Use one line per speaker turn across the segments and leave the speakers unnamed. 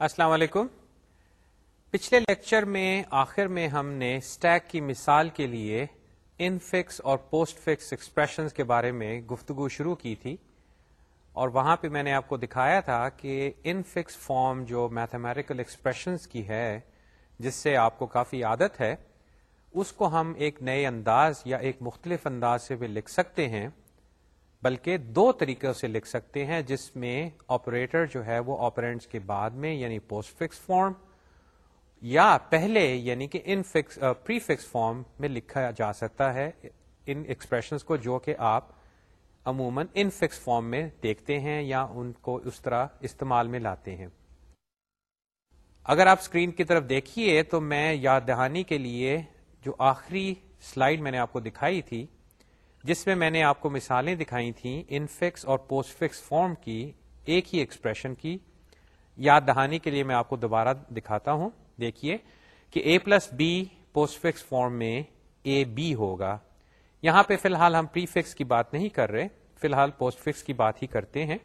السلام علیکم۔ پچھلے لیکچر میں، آخر میں ہم نے اسٹیک کی مثال کے لیے ان فکس اور پوسٹ فکس ایکسپریشنز کے بارے میں گفتگو شروع کی تھی۔ اور وہاں پہ میں نے آپ کو دکھایا تھا کہ ان فکس فارم جو میتھمیٹیکل ایکسپریشنز کی ہے، جس سے آپ کو کافی عادت ہے، اس کو ہم ایک نئے انداز یا ایک مختلف انداز سے بھی لکھ سکتے ہیں۔ بلکہ دو طریقوں سے لکھ سکتے ہیں جس میں آپریٹر جو ہے وہ آپرینٹس کے بعد میں یعنی پوسٹ فکس فارم یا پہلے یعنی کہ infix prefix form میں لکھا جا سکتا ہے ان ایکسپریشنس کو جو کہ آپ عموماً ان فکس فارم میں دیکھتے ہیں یا ان کو اس طرح استعمال میں لاتے ہیں۔ اگر آپ اسکرین کی طرف دیکھیے تو میں یاد دہانی کے لیے جو آخری سلائیڈ میں نے آپ کو دکھائی تھی جس میں میں نے آپ کو مثالیں دکھائی تھیں ان فکس اور پوسٹ فکس فارم کی ایک ہی ایکسپریشن کی۔ یاد دہانی کے لیے میں آپ کو دوبارہ دکھاتا ہوں۔ دیکھیے کہ A plus B postfix form میں اے بی ہوگا۔ یہاں پہ فی الحال ہم پری فکس کی بات نہیں کر رہے، فی الحال پوسٹ فکس کی بات ہی کرتے ہیں۔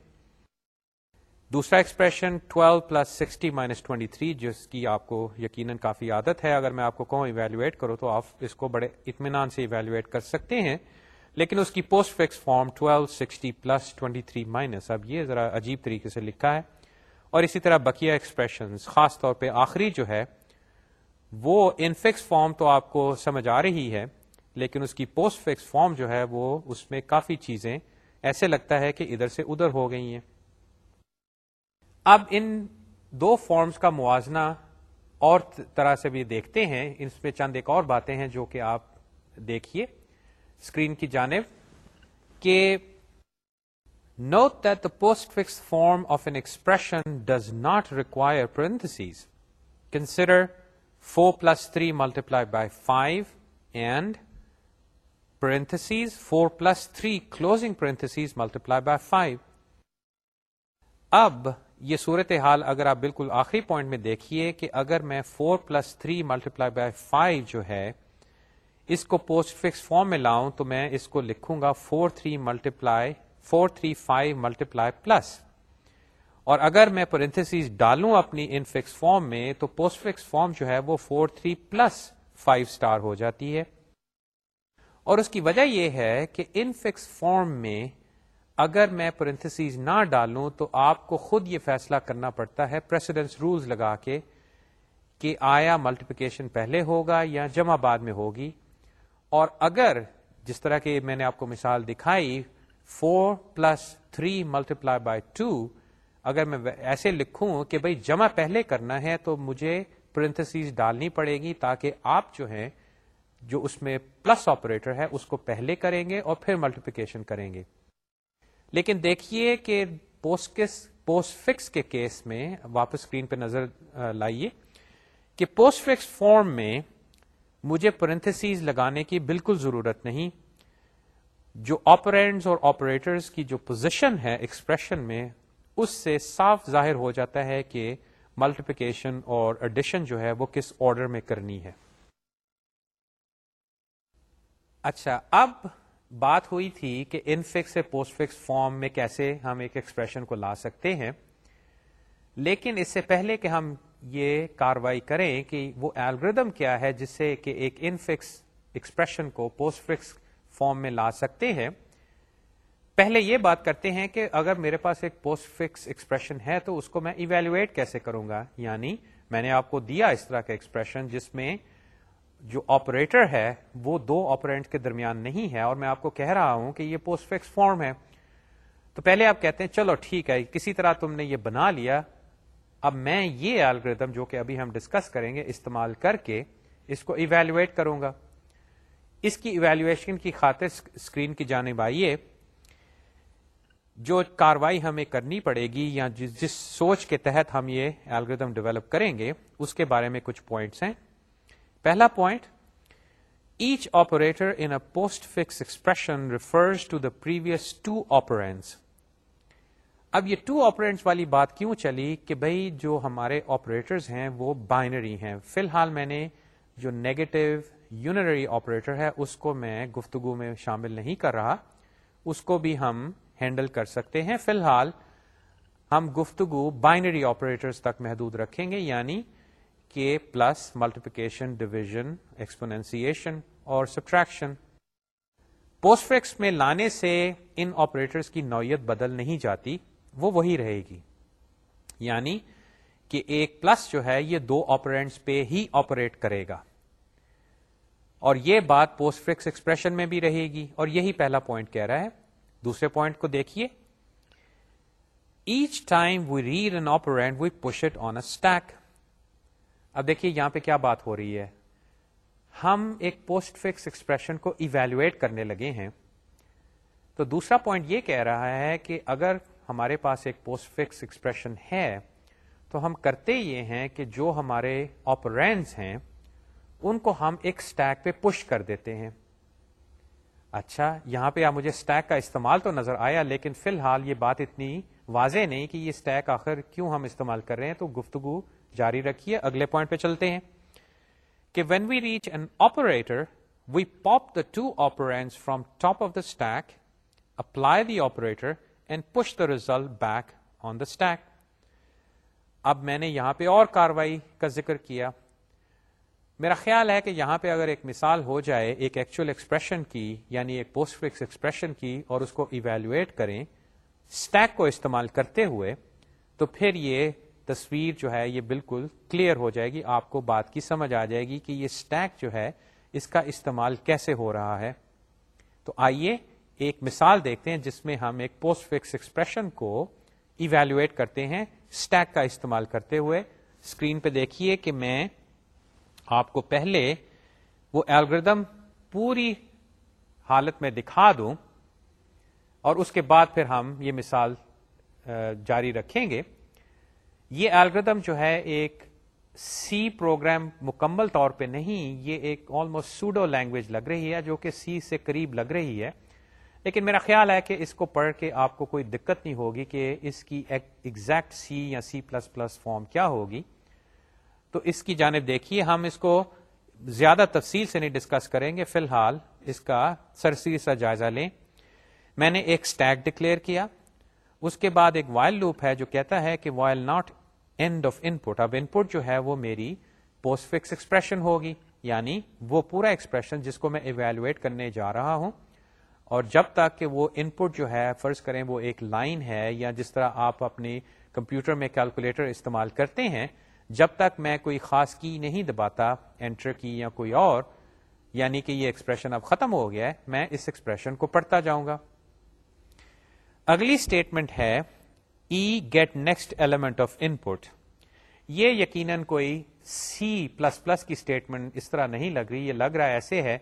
دوسرا expression 12 plus sixty minus twenty three جس کی آپ کو یقیناً کافی عادت ہے۔ اگر میں آپ کو کہوں ایویلویٹ کرو تو آپ اس کو بڑے اطمینان سے ایویلویٹ کر سکتے ہیں۔ لیکن اس کی postfix form 12 sixty plus twenty three minus اب یہ ذرا عجیب طریقے سے لکھا ہے اور اسی طرح بکیا ایکسپریشن خاص طور پہ آخری جو ہے، وہ ان فکس فارم تو آپ کو سمجھ آ رہی ہے، لیکن اس کی پوسٹ فکس فارم جو ہے، وہ اس میں کافی چیزیں ایسے لگتا ہے کہ ادھر سے ادھر ہو گئی ہیں۔ اب ان دو فارمز کا موازنہ اور طرح سے بھی دیکھتے ہیں۔ اس میں چند ایک اور باتیں ہیں جو کہ آپ دیکھیے۔ اسکرین کی جانب کہ note that the postfix form of an expression does not require parentheses consider four plus three multiply by five and parentheses four plus three closing parentheses multiply by five اب یہ صورت حال اگر آپ بالکل آخری پوائنٹ میں دیکھیے کہ اگر میں four plus three multiply by five جو ہے اس کو پوسٹ فکس فارم میں لاؤں تو میں اس کو لکھوں گا four three multiply four three five multiply plus اور اگر میں پرنتھس ڈالوں اپنی ان فکس فارم میں تو پوسٹ فکس فارم جو ہے وہ four three plus five star ہو جاتی ہے. اور اس کی وجہ یہ ہے کہ ان فکس فارم میں اگر میں پرنتھس نہ ڈالوں تو آپ کو خود یہ فیصلہ کرنا پڑتا ہے پریسیڈنس رولز لگا کے کہ آیا ملٹیپیکیشن پہلے ہوگا یا جمع بعد میں ہوگی. اور اگر جس طرح کی میں نے آپ کو مثال دکھائی four plus three multiply by two اگر میں ایسے لکھوں کہ بھائی جمع پہلے کرنا ہے تو مجھے پرنتھس ڈالنی پڑے گی تاکہ آپ جو ہیں، جو اس میں پلس آپریٹر ہے، اس کو پہلے کریں گے اور پھر ملٹیپیکیشن کریں گے۔ لیکن دیکھیے کہ پوسٹ پوسٹ فکس کے کیس میں، واپس اسکرین پہ نظر لائیے کہ پوسٹ فکس فارم میں مجھے پرنتھسیز لگانے کی بالکل ضرورت نہیں۔ جو آپرینٹس اور آپریٹرس کی جو پوزیشن ہے ایکسپریشن میں، اس سے صاف ظاہر ہو جاتا ہے کہ ملٹیپیکیشن اور ایڈیشن جو ہے وہ کس آرڈر میں کرنی ہے۔ اچھا اب بات ہوئی تھی کہ ان فکس سے پوسٹ فکس فارم میں کیسے ہم ایک ایکسپریشن کو لا سکتے ہیں۔ لیکن اس سے پہلے کہ ہم یہ کاروائی کریں کہ وہ الگریدم کیا ہے جس سے کہ ایک ان فکس ایکسپریشن کو پوسٹ فکس فارم میں لا سکتے ہیں۔ پہلے یہ بات کرتے ہیں کہ اگر میرے پاس ایک پوسٹ فکس ایکسپریشن ہے تو اس کو میں ایویلویٹ کیسے کروں گا؟ یعنی میں نے آپ کو دیا اس طرح کا ایکسپریشن جس میں جو آپریٹر ہے وہ دو آپرینٹ کے درمیان نہیں ہے اور میں آپ کو کہہ رہا ہوں کہ یہ پوسٹ فکس فارم ہے۔ تو پہلے آپ کہتے ہیں چلو ٹھیک ہے، کسی طرح تم نے یہ بنا لیا۔ اب میں یہ الگریدم جو کہ ابھی ہم ڈسکس کریں گے استعمال کر کے اس کو ایویلویٹ کروں گا۔ اس کی ایویلویشن کی خاطر اسکرین کی جانب آئیے۔ جو کاروائی ہمیں کرنی پڑے گی یا جس جس سوچ کے تحت ہم یہ الگریدم ڈیولپ کریں گے، اس کے بارے میں کچھ پوائنٹس ہیں۔ پہلا point each operator in postfix expression refers to the previous two operands اب یہ ٹو آپریٹس والی بات کیوں چلی کہ بھائی جو ہمارے آپریٹرز ہیں وہ بائنری ہیں۔ فی الحال میں نے جو نیگیٹو یونری آپریٹر ہے اس کو میں گفتگو میں شامل نہیں کر رہا۔ اس کو بھی ہم ہینڈل کر سکتے ہیں۔ فی الحال ہم گفتگو بائنری آپریٹرز تک محدود رکھیں گے یعنی کہ پلس ملٹیپیکیشن ڈویژن ایکسپوننسیشن اور سبٹریکشن پوسٹ فکس میں لانے سے ان آپریٹرز کی نوعیت بدل نہیں جاتی۔ وہ وہی رہے گی۔ یعنی کہ ایک پلس جو ہے یہ دو آپرینٹس پہ ہی آپریٹ کرے گا۔ اور یہ بات پوسٹ فکس ایکسپریشن میں بھی رہے گی۔ اور یہی پہلا پوائنٹ کہہ رہا ہے۔ دوسرے پوائنٹ کو دیکھیے۔ Each time we read an operand we push it on a stack اب دیکھیے یہاں پہ کیا بات ہو رہی ہے۔ ہم ایک پوسٹ فکس ایکسپریشن کو ایویلویٹ کرنے لگے ہیں۔ تو دوسرا پوائنٹ یہ کہہ رہا ہے کہ اگر ہمارے پاس ایک پوسٹ فکس ایکسپریشن ہے، تو ہم کرتے یہ ہیں کہ جو ہمارے آپرینس ہیں، ان کو ہم ایک اسٹیک پہ پش کر دیتے ہیں۔ اچھا یہاں پہ آپ مجھے اسٹیک کا استعمال تو نظر آیا، لیکن فی الحال یہ بات اتنی واضح نہیں کہ یہ اسٹیک آخر کیوں ہم استعمال کر رہے ہیں۔ تو گفتگو جاری رکھیے، اگلے پوائنٹ پہ چلتے ہیں۔ کہ when we reach an operator we pop the two operands from top of the stack apply the operator and push the result back on the stack اب میں نے یہاں پہ اور کاروائی کا ذکر کیا۔ میرا خیال ہے کہ یہاں پہ اگر ایک مثال ہو جائے، ایک ایکچوئل ایکسپریشن کی یعنی ایک پوسٹ فکس ایکسپریشن کی اور اس کو ایویلویٹ کریں اسٹیک کو استعمال کرتے ہوئے، تو پھر یہ تصویر جو ہے، یہ بالکل کلیئر ہو جائے گی، آپ کو بات کی سمجھ آ جائے گی کہ یہ اسٹیک جو ہے، اس کا استعمال کیسے ہو رہا ہے۔ تو آئیے ایک مثال دیکھتے ہیں جس میں ہم ایک پوسٹ فکس ایکسپریشن کو ایویلویٹ کرتے ہیں اسٹیک کا استعمال کرتے ہوئے۔ اسکرین پہ دیکھیے کہ میں آپ کو پہلے وہ الگریدم پوری حالت میں دکھا دوں اور اس کے بعد پھر ہم یہ مثال جاری رکھیں گے۔ یہ الگریدم جو ہے ایک سی پروگرام مکمل طور پہ نہیں، یہ ایک آلموسٹ سوڈو لینگویج لگ رہی ہے، جو کہ سی سے قریب لگ رہی ہے۔ لیکن میرا خیال ہے کہ اس کو پڑھ کے آپ کو کوئی دقت نہیں ہوگی کہ اس کی ایگزیکٹ سی یا سی پلس پلس فارم کیا ہوگی۔ تو اس کی جانب دیکھیے، ہم اس کو زیادہ تفصیل سے نہیں ڈسکس کریں گے۔ فی الحال اس کا سرسری سا جائزہ لیں۔ میں نے ایک اسٹیک ڈکلیئر کیا۔ اس کے بعد ایک وائل لوپ ہے جو کہتا ہے کہ while not end of input اب ان پٹ جو ہے وہ میری پوسٹ فکس ایکسپریشن ہوگی یعنی وہ پورا ایکسپریشن جس کو میں ایویلویٹ کرنے جا رہا ہوں۔ اور جب تک کہ وہ ان پٹ جو ہے، فرض کریں وہ ایک لائن ہے یا جس طرح آپ اپنی کمپیوٹر میں کیلکولیٹر استعمال کرتے ہیں، جب تک میں کوئی خاص کی نہیں دباتا انٹر کی یا کوئی اور یعنی کہ یہ ایکسپریشن اب ختم ہو گیا ہے، میں اس ایکسپریشن کو پڑھتا جاؤں گا۔ اگلی اسٹیٹمنٹ ہے e get next element of input یہ یقیناً کوئی سی پلس پلس کی اسٹیٹمنٹ اس طرح نہیں لگ رہی، یہ لگ رہا ایسے ہے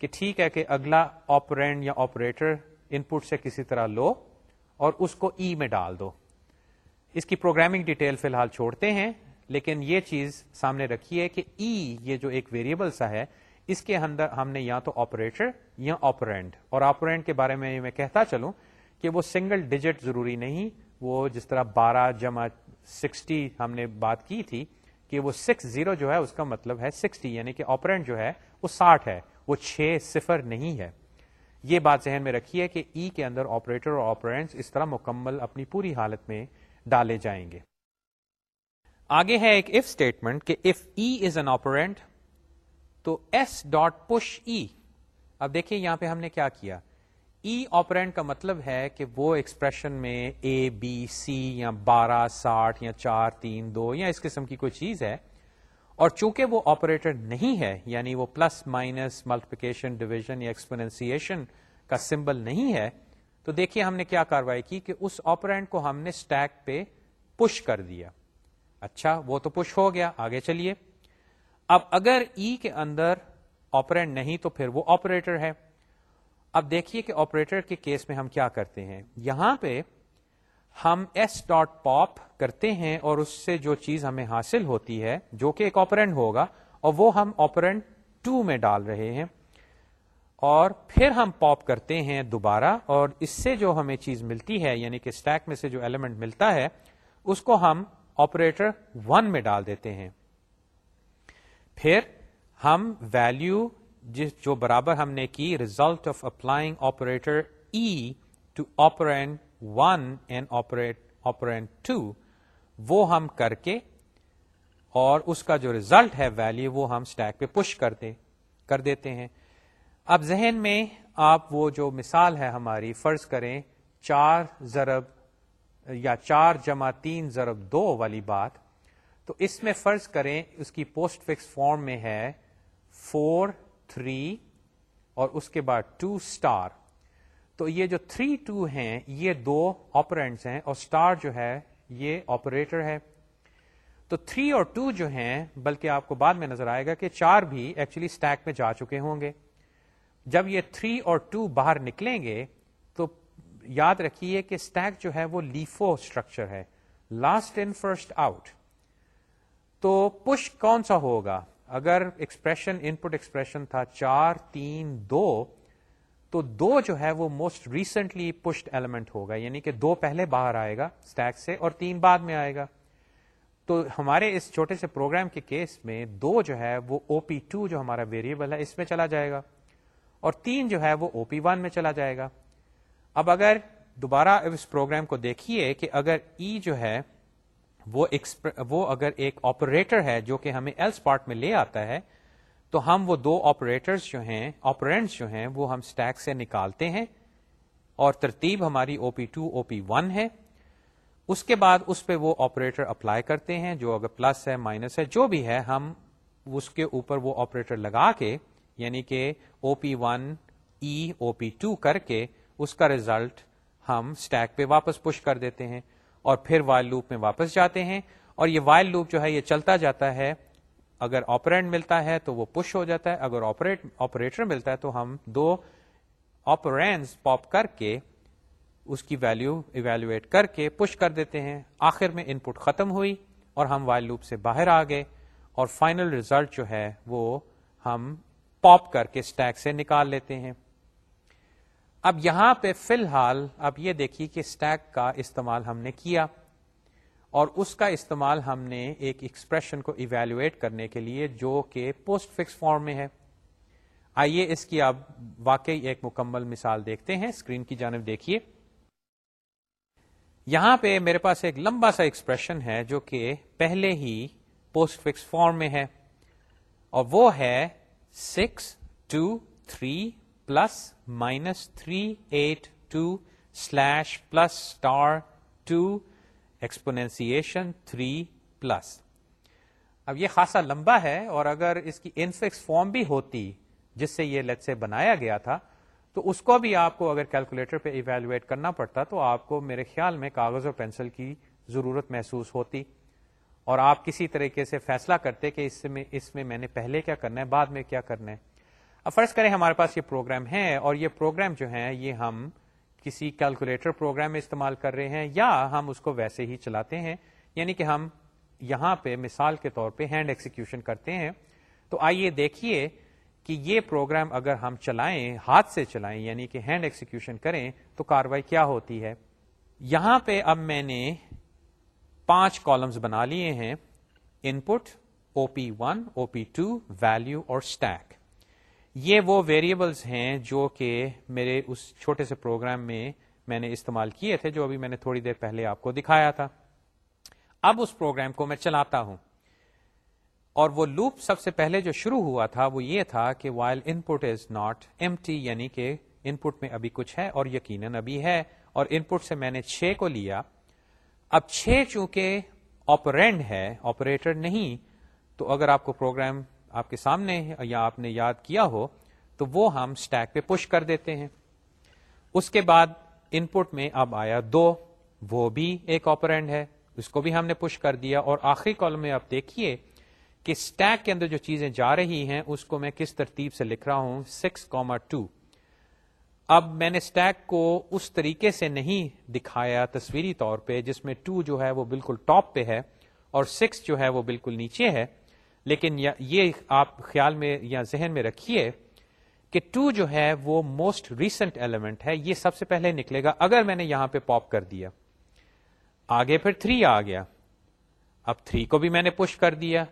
کہ ٹھیک ہے کہ اگلا آپرینٹ یا آپریٹر ان پٹ سے کسی طرح لو اور اس کو ای e میں ڈال دو۔ اس کی پروگرامنگ ڈیٹیل فی الحال چھوڑتے ہیں، لیکن یہ چیز سامنے رکھی ہے کہ ای e یہ جو ایک ویریبل سا ہے، اس کے اندر ہم نے یا تو آپریٹر یا آپرینٹ اور آپرینٹ کے بارے میں میں کہتا چلوں کہ وہ سنگل ڈیجٹ ضروری نہیں، وہ جس طرح بارہ جمع سکسٹی ہم نے بات کی تھی کہ وہ سکس زیرو جو ہے اس کا مطلب ہے سکسٹی یعنی کہ آپرینٹ جو ہے وہ ساٹھ ہے، وہ چھ صفر نہیں ہے۔ یہ بات ذہن میں رکھیے کہ ای e کے اندر آپریٹر اور آپرینٹ اس طرح مکمل اپنی پوری حالت میں ڈالے جائیں گے۔ آگے ہے ایک اف اسٹیٹمنٹ کہ if e is an operand تو ایس ڈاٹ پش ای اب دیکھیے یہاں پہ ہم نے کیا کیا۔ E ای آپرینٹ کا مطلب ہے کہ وہ ایکسپریشن میں اے بی سی یا بارہ، ساٹھ یا چار، تین، دو یا اس قسم کی کوئی چیز ہے، اور چونکہ وہ آپریٹر نہیں ہے یعنی وہ پلس مائنس ملٹیپیکیشن ڈویژن یا ایکسپنسیشن کا سمبل نہیں ہے، تو دیکھیے ہم نے کیا کاروائی کی کہ اس آپرینٹ کو ہم نے اسٹیک پہ پش کر دیا۔ اچھا وہ تو پش ہو گیا، آگے چلیے۔ اب اگر ای e کے اندر آپرینٹ نہیں تو پھر وہ آپریٹر ہے۔ اب دیکھیے کہ آپریٹر کے کیس میں ہم کیا کرتے ہیں۔ یہاں پہ ہم ایس ڈاٹ پاپ کرتے ہیں اور اس سے جو چیز ہمیں حاصل ہوتی ہے، جو کہ ایک آپرینٹ ہوگا، اور وہ ہم آپرینٹ ٹو میں ڈال رہے ہیں۔ اور پھر ہم پاپ کرتے ہیں دوبارہ، اور اس سے جو ہمیں چیز ملتی ہے یعنی کہ اسٹیک میں سے جو ایلیمنٹ ملتا ہے، اس کو ہم آپریٹر ون میں ڈال دیتے ہیں۔ پھر ہم ویلو جس جو برابر ہم نے کی result of applying operator e to operand one and operate operand two وہ ہم کر کے اور اس کا جو ریزلٹ ہے ویلو وہ ہم اسٹیک پہ پش کرتے کر دیتے ہیں۔ اب ذہن میں آپ وہ جو مثال ہے ہماری، فرض کریں چار ضرب یا چار جمع تین ضرب دو والی بات، تو اس میں فرض کریں اس کی پوسٹ فکس فارم میں ہے فور تھری اور اس کے بعد ٹو اسٹار تو یہ جو تھری ٹو ہیں، یہ دو آپرینٹس ہیں اور اسٹار جو ہے، یہ آپریٹر ہے. تو تھری اور ٹو جو ہیں، بلکہ آپ کو بعد میں نظر آئے گا کہ چار بھی ایکچولی اسٹیک میں جا چکے ہوں گے. جب یہ تھری اور ٹو باہر نکلیں گے، تو یاد رکھیے کہ اسٹیک جو ہے وہ لیفو اسٹرکچر ہے. لاسٹ ان فرسٹ آؤٹ تو پش کون سا ہوگا؟ اگر ایکسپریشن ان پٹ ایکسپریشن تھا چار، تین، دو، تو دو جو ہے وہ موسٹ ریسنٹلی پشڈ ایلیمنٹ ہوگا یعنی کہ دو پہلے باہر آئے گا اسٹیک سے اور تین بعد میں آئے گا۔ تو ہمارے اس چھوٹے سے پروگرام کے کیس میں دو جو ہے وہ او پی ٹو جو ہمارا ویریبل ہے اس میں چلا جائے گا اور تین جو ہے وہ او پی ون میں چلا جائے گا۔ اب اگر دوبارہ اس پروگرام کو دیکھیے کہ اگر ای e جو ہے وہ وہ اگر ایک آپریٹر ہے جو کہ ہمیں ایلس پارٹ میں لے آتا ہے، تو ہم وہ دو آپریٹرس جو ہیں آپرینٹس جو ہیں، وہ ہم اسٹیک سے نکالتے ہیں اور ترتیب ہماری او P to O P one ہے۔ اس کے بعد اس پہ وہ آپریٹر اپلائی کرتے ہیں، جو اگر پلس ہے مائنس ہے، جو بھی ہے، ہم اس کے اوپر وہ آپریٹر لگا کے یعنی کہ O P one E O P to کر کے، اس کا ریزلٹ ہم اسٹیک پہ واپس پش کر دیتے ہیں۔ اور پھر وائل لوپ میں واپس جاتے ہیں اور یہ وائل لوپ جو ہے یہ چلتا جاتا ہے۔ اگر آپرینٹ ملتا ہے تو وہ پش ہو جاتا ہے، اگر آپریٹر ملتا ہے تو ہم دو آپرینس پاپ کر کے اس کی ویلو ایویلویٹ کر کے پش کر دیتے ہیں۔ آخر میں ان پٹ ختم ہوئی اور ہم وائل لوپ سے باہر آ گئے اور فائنل ریزلٹ جو ہے وہ ہم پاپ کر کے اسٹیک سے نکال لیتے ہیں۔ اب یہاں پہ فی الحال اب یہ دیکھیے کہ اسٹیک کا استعمال ہم نے کیا اور اس کا استعمال ہم نے ایک ایکسپریشن کو ایویلویٹ کرنے کے لیے جو کہ پوسٹ فکس فارم میں ہے۔ آئیے اس کی اب واقعی ایک مکمل مثال دیکھتے ہیں۔ اسکرین کی جانب دیکھیے۔ یہاں پہ میرے پاس ایک لمبا سا ایکسپریشن ہے جو کہ پہلے ہی پوسٹ فکس فارم میں ہے اور وہ ہے six two three plus minus three eight two slash plus star two exponentiation three plus اب یہ خاصا لمبا ہے اور اگر اس کی انفکس فارم بھی ہوتی جس سے یہ لیٹ سے بنایا گیا تھا، تو اس کو بھی آپ کو اگر کیلکولیٹر پہ ایویلویٹ کرنا پڑتا تو آپ کو میرے خیال میں کاغذ اور پینسل کی ضرورت محسوس ہوتی۔ اور آپ کسی طریقے سے فیصلہ کرتے کہ اس میں اس میں میں نے پہلے کیا کرنا ہے، بعد میں کیا کرنا ہے۔ اب فرض کریں ہمارے پاس یہ پروگرام ہے اور یہ پروگرام جو ہے یہ ہم کسی کیلکولیٹر پروگرام میں استعمال کر رہے ہیں یا ہم اس کو ویسے ہی چلاتے ہیں یعنی کہ ہم یہاں پہ مثال کے طور پہ ہینڈ ایکسیکیوشن کرتے ہیں۔ تو آئیے دیکھیے کہ یہ پروگرام اگر ہم چلائیں، ہاتھ سے چلائیں یعنی کہ ہینڈ ایکسیکیوشن کریں، تو کاروائی کیا ہوتی ہے؟ یہاں پہ اب میں نے پانچ کالمز بنا لیے ہیں input O P one O P two value اور اسٹیک یہ وہ ویریبلس ہیں جو کہ میرے اس چھوٹے سے پروگرام میں میں نے استعمال کیے تھے جو ابھی میں نے تھوڑی دیر پہلے آپ کو دکھایا تھا۔ اب اس پروگرام کو میں چلاتا ہوں۔ اور وہ لوپ سب سے پہلے جو شروع ہوا تھا وہ یہ تھا کہ while input is not empty یعنی کہ ان پٹ میں ابھی کچھ ہے اور یقیناً ابھی ہے۔ اور ان پٹ سے میں نے چھ کو لیا۔ اب چھ چونکہ آپرینڈ ہے آپریٹر نہیں، تو اگر آپ کو پروگرام آپ کے سامنے یا آپ نے یاد کیا ہو، تو وہ ہم اسٹیک پہ پش کر دیتے ہیں۔ اس کے بعد ان پٹ میں اب آیا دو، وہ بھی ایک آپرینڈ ہے۔ اس کو بھی ہم نے پش کر دیا۔ اور آخری کالم میں آپ دیکھیے کہ اسٹیک کے اندر جو چیزیں جا رہی ہیں، اس کو میں کس ترتیب سے لکھ رہا ہوں؟ سکس کاما ٹو اب میں نے اسٹیک کو اس طریقے سے نہیں دکھایا تصویری طور پہ، جس میں ٹو جو ہے وہ بالکل ٹاپ پہ ہے اور سکس جو ہے وہ بالکل نیچے ہے۔ لیکن یہ آپ خیال میں یا ذہن میں رکھیے کہ ٹو جو ہے وہ موسٹ ریسنٹ ایلیمنٹ ہے، یہ سب سے پہلے نکلے گا۔ اگر میں نے یہاں پہ پاپ کر دیا، آگے پھر تھری آ گیا۔ اب تھری کو بھی میں نے پش کر دیا۔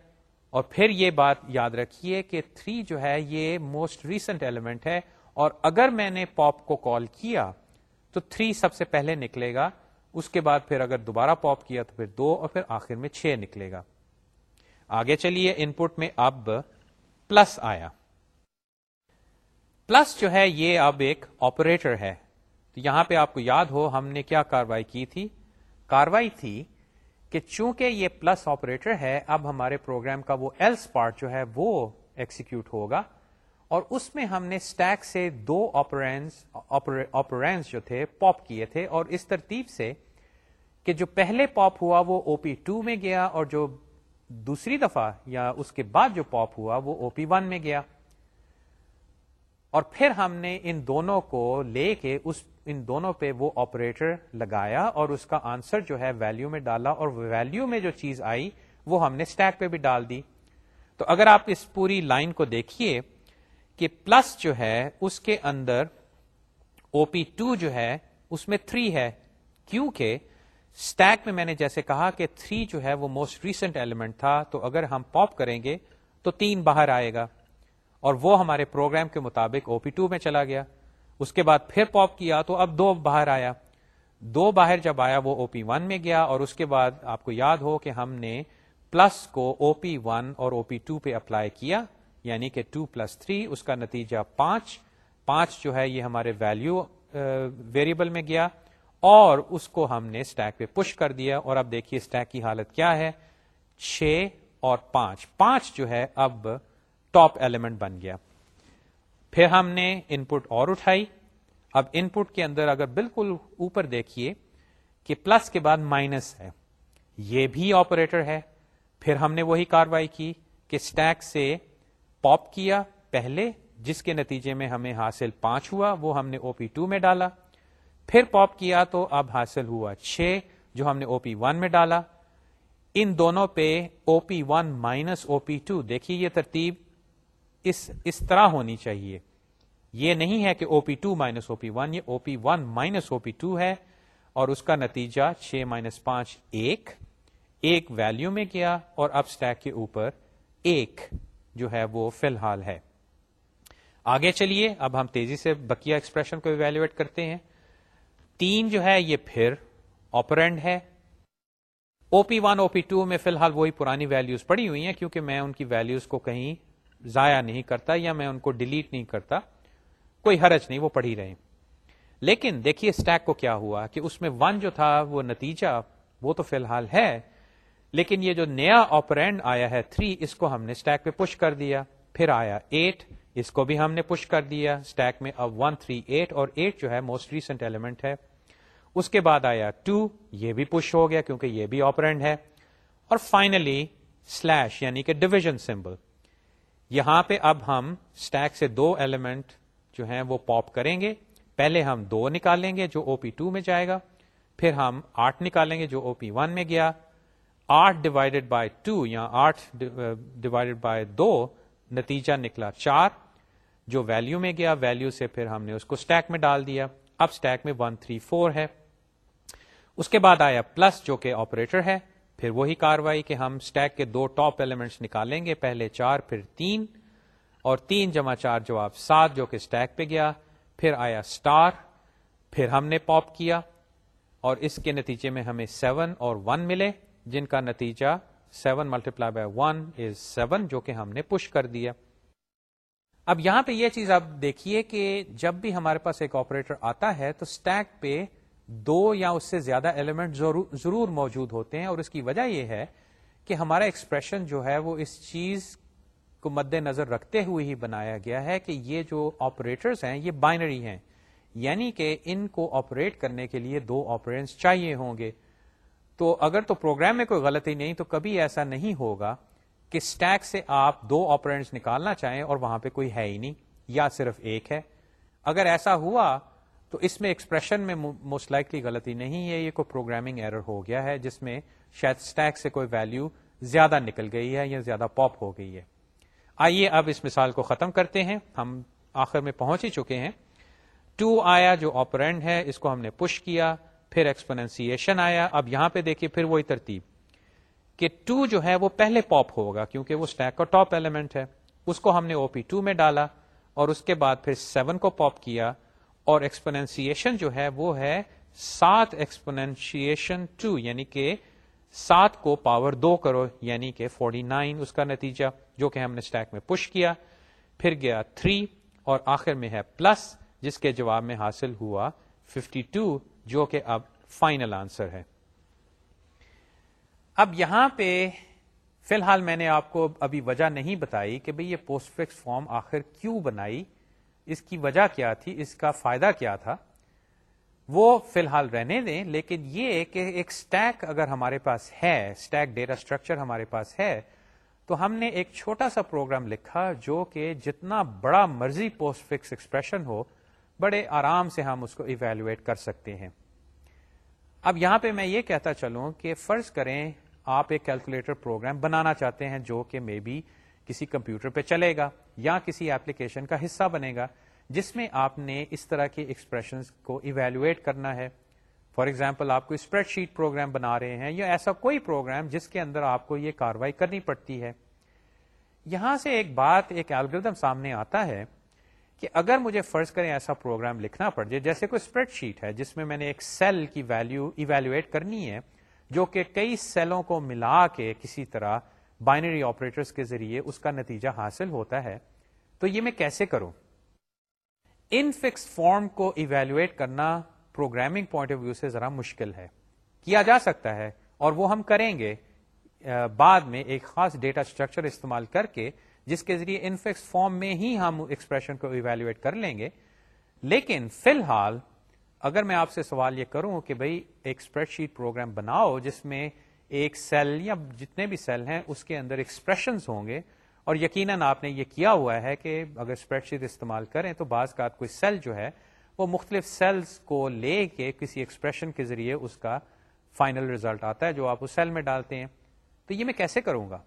اور پھر یہ بات یاد رکھیے کہ تھری جو ہے یہ موسٹ ریسنٹ ایلیمنٹ ہے۔ اور اگر میں نے پاپ کو کال کیا، تو تھری سب سے پہلے نکلے گا۔ اس کے بعد پھر اگر دوبارہ پاپ کیا، تو پھر دو اور پھر آخر میں چھ نکلے گا۔ آگے چلیے ان پٹ میں اب پلس آیا۔ پلس جو ہے، یہ اب ایک آپریٹر ہے۔ تو یہاں پہ آپ کو یاد ہو، ہم نے کیا کاروائی کی تھی؟ کاروائی تھی کہ چونکہ یہ پلس آپریٹر ہے، اب ہمارے پروگرام کا وہ ایلس پارٹ جو ہے، وہ ایکسیکیوٹ ہوگا۔ اور اس میں ہم نے اسٹیک سے دو آپرینس آپرینس جو تھے پاپ کیے تھے۔ اور اس ترتیب سے کہ جو پہلے پاپ ہوا، وہ او پی ٹو میں گیا اور جو دوسری دفعہ یا اس کے بعد جو پاپ ہوا وہ او پی ون میں گیا۔ اور پھر ہم نے ان دونوں کو لے کے اس، ان دونوں پہ وہ آپریٹر لگایا اور اس کا آنسر جو ہے ویلو میں ڈالا اور ویلو میں جو چیز آئی وہ ہم نے اسٹیک پہ بھی ڈال دی۔ تو اگر آپ اس پوری لائن کو دیکھیے کہ پلس جو ہے اس کے اندر او پی ٹو جو ہے اس میں تھری ہے۔ کیونکہ اسٹیک میں میں نے جیسے کہا کہ تھری جو ہے وہ موسٹ ریسنٹ ایلیمنٹ تھا، تو اگر ہم پاپ کریں گے تو تین باہر آئے گا۔ اور وہ ہمارے پروگرام کے مطابق او پی ٹو میں چلا گیا۔ اس کے بعد پھر پاپ کیا تو اب دو باہر آیا۔ دو باہر جب آیا وہ او پی ون میں گیا اور اس کے بعد آپ کو یاد ہو کہ ہم نے پلس کو او پی ون اور او پی ٹو پہ اپلائی کیا یعنی کہ ٹو پلس تھری اس کا نتیجہ پانچ۔ پانچ جو ہے یہ ہمارے ویلو ویریبل میں گیا۔ اور اس کو ہم نے اسٹیک پہ پش کر دیا اور اب دیکھیے اسٹیک کی حالت کیا ہے؟ چھ اور پانچ۔ پانچ جو ہے اب ٹاپ ایلیمنٹ بن گیا۔ پھر ہم نے ان پٹ اور اٹھائی۔ اب ان پٹ کے اندر اگر بالکل اوپر دیکھیے کہ پلس کے بعد مائنس ہے۔ یہ بھی آپریٹر ہے۔ پھر ہم نے وہی کاروائی کی کہ اسٹیک سے پاپ کیا۔ پہلے جس کے نتیجے میں ہمیں حاصل پانچ ہوا، وہ ہم نے او پی ٹو میں ڈالا۔ پھر پاپ کیا تو اب حاصل ہوا چھ جو ہم نے او پی ون میں ڈالا۔ ان دونوں پہ O P one minus O P two دیکھیے یہ ترتیب اس اس طرح ہونی چاہیے۔ یہ نہیں ہے کہ O P two minus O P one یہ O P one minus O P two ہے اور اس کا نتیجہ چھ مائنس پانچ ایک۔ ایک ویلو میں گیا اور اب اسٹیک کے اوپر ایک جو ہے وہ فی الحال ہے۔ آگے چلیے، اب ہم تیزی سے بکیا ایکسپریشن کو ایویلویٹ کرتے ہیں۔ تین جو ہے یہ پھر آپرینڈ ہے۔ او P one O P to میں فی الحال وہی پرانی ویلوز پڑی ہوئی ہیں کیونکہ میں ان کی ویلوز کو کہیں ضائع نہیں کرتا یا میں ان کو ڈیلیٹ نہیں کرتا۔ کوئی حرج نہیں، وہ پڑھ ہی رہے لیکن دیکھیے اسٹیک کو کیا ہوا کہ اس میں ون جو تھا وہ نتیجہ وہ تو فی الحال ہے، لیکن یہ جو نیا آپرینڈ آیا ہے تھری اس کو ہم نے اسٹیک پہ پش کر دیا۔ پھر آیا ایٹ اس کو بھی ہم نے پش کر دیا اسٹیک میں. اب ون تھری ایٹ اور ایٹ جو ہے موسٹ ریسنٹ ایلیمنٹ ہے. اس کے بعد آیا ٹو یہ بھی پش ہو گیا کیونکہ یہ بھی آپرینڈ ہے. اور فائنلی سلیش یعنی کہ ڈویژن سمبل یہاں پہ اب ہم اسٹیک سے دو ایلیمنٹ جو ہیں وہ پاپ کریں گے. پہلے ہم دو نکالیں گے جو او پی ٹو میں جائے گا. پھر ہم آٹھ نکالیں گے جو او پی ون میں گیا. آٹھ ڈیوائڈیڈ بائی ٹو یا آٹھ ڈیوائڈیڈ بائی دو نتیجہ نکلا چار. جو ویلو میں گیا ویلو سے پھر ہم نے اس کو اسٹیک میں ڈال دیا۔ اب اسٹیک میں ون تھری فور ہے۔ اس کے بعد آیا پلس جو کہ آپریٹر ہے۔ پھر وہی کاروائی کہ ہم اسٹیک کے دو ٹاپ ایلیمنٹس نکالیں گے۔ پہلے چار، پھر تین۔ اور تین جمع چار جواب سات جو کہ اسٹیک پہ گیا۔ پھر آیا اسٹار پھر ہم نے پاپ کیا۔ اور اس کے نتیجے میں ہمیں سیون اور ون ملے۔ جن کا نتیجہ seven multiply by one is seven جو کہ ہم نے پش کر دیا۔ اب یہاں پہ یہ چیز آپ دیکھیے کہ جب بھی ہمارے پاس ایک آپریٹر آتا ہے تو اسٹیک پہ دو یا اس سے زیادہ ایلیمنٹ ضرور موجود ہوتے ہیں اور اس کی وجہ یہ ہے کہ ہمارا ایکسپریشن جو ہے وہ اس چیز کو مد نظر رکھتے ہوئے ہی بنایا گیا ہے کہ یہ جو آپریٹرس ہیں یہ بائنری ہیں۔ یعنی کہ ان کو آپریٹ کرنے کے لیے دو آپریٹنس چاہیے ہوں گے۔ تو اگر تو پروگرام میں کوئی غلطی نہیں تو کبھی ایسا نہیں ہوگا۔ کہ اسٹیک سے آپ دو آپرینٹس نکالنا چاہیں اور وہاں پہ کوئی ہے ہی نہیں، یا صرف ایک ہے۔ اگر ایسا ہوا تو اس میں ایکسپریشن میں موسٹ لائکلی غلطی نہیں ہے، یہ کوئی پروگرامنگ ایرر ہو گیا ہے، جس میں شاید اسٹیک سے کوئی ویلو زیادہ نکل گئی ہے یا زیادہ پاپ ہو گئی ہے۔ آئیے اب اس مثال کو ختم کرتے ہیں۔ ہم آخر میں پہنچ ہی چکے ہیں۔ ٹو آیا جو آپرینڈ ہے، اس کو ہم نے پش کیا، پھر ایکسپنسیشن آیا۔ اب یہاں پہ دیکھیے، پھر وہی ترتیب۔ کہ ٹو جو ہے وہ پہلے پاپ ہوگا کیونکہ وہ اسٹیک کا ٹاپ ایلیمنٹ ہے۔ اس کو ہم نے او پی ٹو میں ڈالا اور اس کے بعد پھر سیون کو پاپ کیا اور ایکسپنسیشن جو ہے وہ ہے سات ایکسپونشیشن ٹو یعنی کہ سات کو پاور دو کرو یعنی کہ فورٹی نائن اس کا نتیجہ جو کہ ہم نے اسٹیک میں پش کیا۔ پھر گیا تھری اور آخر میں ہے پلس جس کے جواب میں حاصل ہوا ففٹی ٹو جو کہ اب فائنل آنسر ہے۔ اب یہاں پہ فی الحال میں نے آپ کو ابھی وجہ نہیں بتائی کہ بھئی یہ پوسٹ فکس فارم آخر کیوں بنائی؟ اس کی وجہ کیا تھی؟ اس کا فائدہ کیا تھا؟ وہ فی الحال رہنے دیں، لیکن یہ کہ ایک اسٹیک اگر ہمارے پاس ہے اسٹیک ڈیٹا اسٹرکچر ہمارے پاس ہے، تو ہم نے ایک چھوٹا سا پروگرام لکھا جو کہ جتنا بڑا مرضی پوسٹ فکس ایکسپریشن ہو، بڑے آرام سے ہم اس کو ایویلویٹ کر سکتے ہیں۔ اب یہاں پہ میں یہ کہتا چلوں کہ فرض کریں آپ ایک کیلکولیٹر پروگرام بنانا چاہتے ہیں جو کہ مے بی کسی کمپیوٹر پہ چلے گا یا کسی ایپلیکیشن کا حصہ بنے گا، جس میں آپ نے اس طرح کے ایکسپریشن کو ایویلویٹ کرنا ہے۔ فار ایگزامپل آپ کو اسپریڈ شیٹ پروگرام بنا رہے ہیں یا ایسا کوئی پروگرام جس کے اندر آپ کو یہ کاروائی کرنی پڑتی ہے۔ یہاں سے ایک بات، ایک الگریدم سامنے آتا ہے کہ اگر مجھے فرض کریں ایسا پروگرام لکھنا پڑ جائے، جیسے کوئی اسپریڈ شیٹ ہے جس میں میں نے ایک سیل کی ویلو ایویلویٹ کرنی ہے جو کہ کئی سیلوں کو ملا کے کسی طرح بائنری آپریٹرس کے ذریعے اس کا نتیجہ حاصل ہوتا ہے، تو یہ میں کیسے کروں؟ ان فکس فارم کو ایویلویٹ کرنا پروگرامنگ پوائنٹ آف ویو سے ذرا مشکل ہے۔ کیا جا سکتا ہے اور وہ ہم کریں گے بعد میں ایک خاص ڈیٹا اسٹرکچر استعمال کر کے، جس کے ذریعے انفکس فارم میں ہی ہم ایکسپریشن کو ایویلویٹ کر لیں گے۔ لیکن فی الحال اگر میں آپ سے سوال یہ کروں کہ بھائی ایک اسپریڈ شیٹ پروگرام بناؤ جس میں ایک سیل یا جتنے بھی سیل ہیں اس کے اندر ایکسپریشنز ہوں گے اور یقیناً آپ نے یہ کیا ہوا ہے کہ اگر اسپریڈ شیٹ استعمال کریں تو بعض کا کوئی سیل جو ہے وہ مختلف سیلز کو لے کے کسی ایکسپریشن کے ذریعے اس کا فائنل ریزلٹ آتا ہے جو آپ اس سیل میں ڈالتے ہیں۔ تو یہ میں کیسے کروں گا؟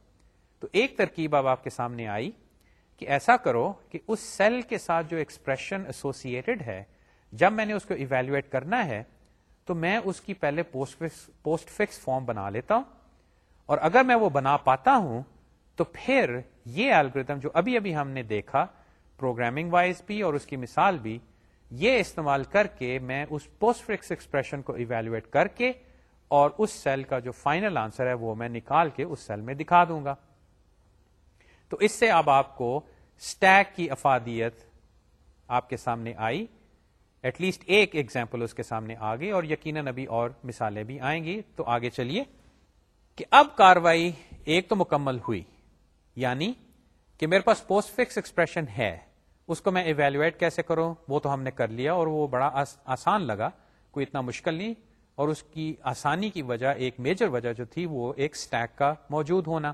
تو ایک ترکیب اب آپ کے سامنے آئی کہ ایسا کرو کہ اس سیل کے ساتھ جو ایکسپریشن ایسوسیٹڈ ہے جب میں نے اس کو ایویلویٹ کرنا ہے، تو میں اس کی پہلے پوسٹ فکس فارم بنا لیتا ہوں۔ اور اگر میں وہ بنا پاتا ہوں، تو پھر یہ الگریدم جو ابھی ابھی ہم نے دیکھا پروگرامنگ وائز بھی اور اس کی مثال بھی، یہ استعمال کر کے میں اس پوسٹ فکس ایکسپریشن کو ایویلویٹ کر کے اور اس سیل کا جو فائنل آنسر ہے، وہ میں نکال کے اس سیل میں دکھا دوں گا۔ تو اس سے اب آپ کو اسٹیک کی افادیت آپ کے سامنے آئی۔ ایٹ لیسٹ ایک ایگزامپل اس کے سامنے آ گئی اور یقیناً ابھی اور مثالیں بھی آئیں گی۔ تو آگے چلیے کہ اب کاروائی ایک تو مکمل ہوئی یعنی کہ میرے پاس پوسٹ فکس ایکسپریشن ہے، اس کو میں ایویلویٹ کیسے کروں؟ وہ تو ہم نے کر لیا اور وہ بڑا آسان لگا، کوئی اتنا مشکل نہیں۔ اور اس کی آسانی کی وجہ، ایک میجر وجہ جو تھی، وہ ایک سٹیک کا موجود ہونا،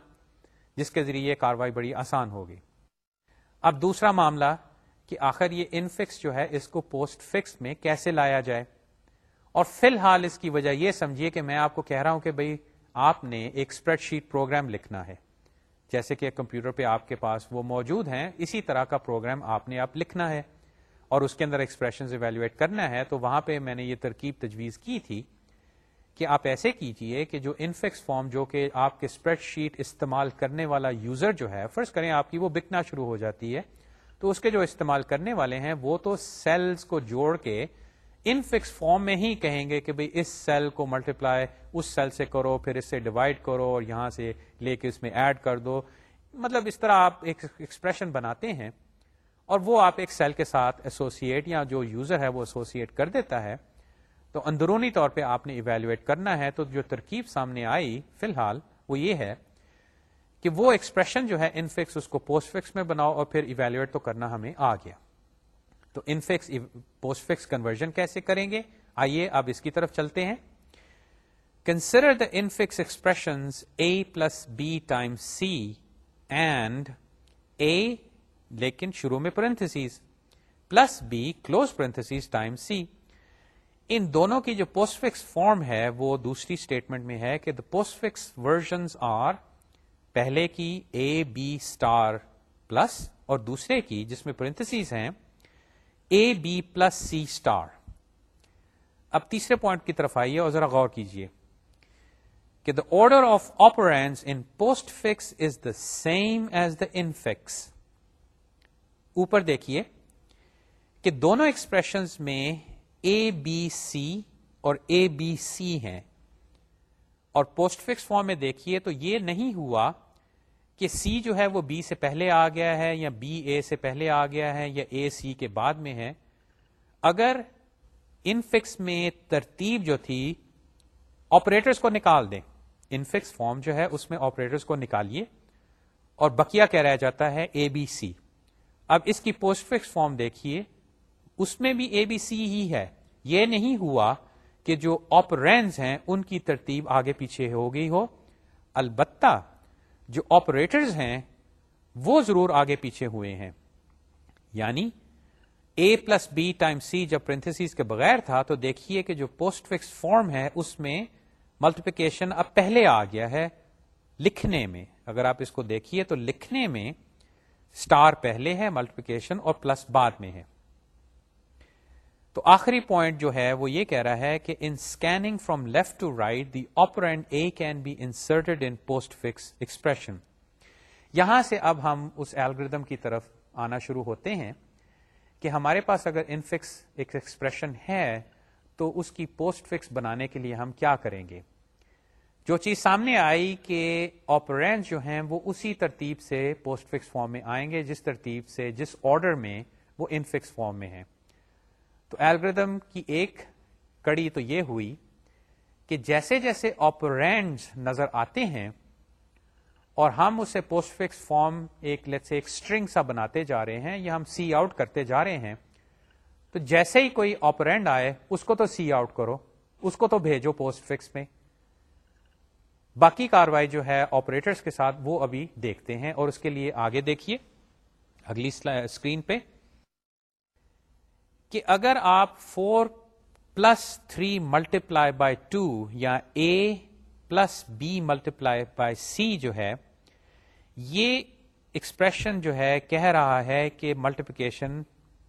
جس کے ذریعے یہ کاروائی بڑی آسان ہوگی اب دوسرا معاملہ کہ آخر یہ ان فکس جو ہے اس کو پوسٹ فکس میں کیسے لایا جائے؟ اور فی الحال اس کی وجہ یہ سمجھیے کہ میں آپ کو کہہ رہا ہوں کہ بھائی، آپ نے ایک اسپریڈ شیٹ پروگرام لکھنا ہے۔ جیسے کہ کمپیوٹر پہ آپ کے پاس وہ موجود ہیں، اسی طرح کا پروگرام آپ نے آپ لکھنا ہے۔ اور اس کے اندر ایکسپریشن ایویلویٹ کرنا ہے، تو وہاں پہ میں نے یہ ترکیب تجویز کی تھی کہ آپ ایسے کیجیے کہ جو انفیکس فارم جو کہ آپ کے اسپریڈ شیٹ استعمال کرنے والا یوزر جو ہے، فرض کریں آپ کی وہ بکنا شروع ہو جاتی ہے۔ تو اس کے جو استعمال کرنے والے ہیں، وہ تو سیلز کو جوڑ کے ان فکس فارم میں ہی کہیں گے کہ بھئی اس سیل کو ملٹیپلائی اس سیل سے کرو، پھر اس سے ڈیوائڈ کرو، اور یہاں سے لے کے اس میں ایڈ کر دو۔ مطلب اس طرح آپ ایک ایکسپریشن بناتے ہیں اور وہ آپ ایک سیل کے ساتھ ایسوسیٹ یا جو یوزر ہے وہ ایسوسیٹ کر دیتا ہے۔ تو اندرونی طور پہ آپ نے ایویلویٹ کرنا ہے۔ تو جو ترکیب سامنے آئی فی الحال وہ یہ ہے کہ وہ ایکسپریشن جو ہے انفکس اس کو پوسٹ فکس میں بناؤ اور پھر ایویلویٹ تو کرنا ہمیں آ گیا۔ تو انفکس پوسٹ فکس کنورژن کیسے کریں گے؟ آئیے اب اس کی طرف چلتے ہیں۔ Consider the infix expression A plus B time C and A لیکن شروع میں parenthesis plus B close parenthesis time C ان دونوں کی جو پوسٹ فکس فارم ہے وہ دوسری اسٹیٹمنٹ میں ہے کہ the postfix versions are پہلے کی اے بی اسٹار پلس اور دوسرے کی جس میں پرنتس ہیں A B plus C star اب تیسرے پوائنٹ کی طرف آئیے اور ذرا غور کیجیے کہ the order of operands in postfix is the same as the infix اوپر دیکھیے کہ دونوں ایکسپریشن میں اے بی سی اور اے بی سی ہیں۔ اور پوسٹ فکس فارم میں دیکھیے تو یہ نہیں ہوا کہ سی جو ہے وہ بی سے پہلے آ گیا ہے یا بی اے سے پہلے آ گیا ہے یا اے سی کے بعد میں ہے۔ اگر انفکس میں ترتیب جو تھی آپریٹرس کو نکال دیں۔ انفکس فارم جو ہے، اس میں آپریٹرس کو نکالیے۔ اور بکیا کہہ رہا جاتا ہے؟ اے بی سی اب اس کی پوسٹ فکس فارم دیکھیے، اس میں بھی اے بی سی ہی ہے۔ یہ نہیں ہوا کہ جو آپرینز ہیں، ان کی ترتیب آگے پیچھے ہو گئی ہو۔ البتہ جو آپریٹرز ہیں، وہ ضرور آگے پیچھے ہوئے ہیں۔ یعنی A plus B time C جب پرنتھس کے بغیر تھا، تو دیکھیے کہ جو پوسٹ فکس فارم ہے، اس میں ملٹیپیکیشن اب پہلے آ گیا ہے لکھنے میں۔ اگر آپ اس کو دیکھیے تو لکھنے میں اسٹار پہلے ہے ملٹیپیکیشن اور پلس بعد میں ہے۔ تو آخری پوائنٹ جو ہے وہ یہ کہہ رہا ہے کہ in scanning from left to right the operand a can be inserted in postfix expression یہاں سے اب ہم اس ایلگردم کی طرف آنا شروع ہوتے ہیں کہ ہمارے پاس اگر انفکس ایک ایکسپریشن ہے تو اس کی پوسٹ فکس بنانے کے لیے ہم کیا کریں گے؟ جو چیز سامنے آئی کہ آپرینٹ جو ہیں وہ اسی ترتیب سے پوسٹ فکس فارم میں آئیں گے، جس ترتیب سے، جس آرڈر میں وہ انفکس فارم میں ہیں۔ تو ایلگردم کی ایک کڑی تو یہ ہوئی کہ جیسے جیسے آپرینڈ نظر آتے ہیں اور ہم اسے پوسٹ فکس فارم ایک لیٹ سے ایک اسٹرنگ سا بناتے جا رہے ہیں یا ہم سی آؤٹ کرتے جا رہے ہیں، تو جیسے ہی کوئی آپرینڈ آئے، اس کو تو سی آؤٹ کرو، اس کو تو بھیجو پوسٹ فکس میں۔ باقی کاروائی جو ہے آپریٹرس کے ساتھ وہ ابھی دیکھتے ہیں اور اس کے لیے آگے دیکھیے۔ اگلی اسکرین پہ۔ کہ اگر آپ four plus three multiply by two یا A plus B multiply by C جو ہے، یہ ایکسپریشن جو ہے کہہ رہا ہے کہ ملٹیپیکیشن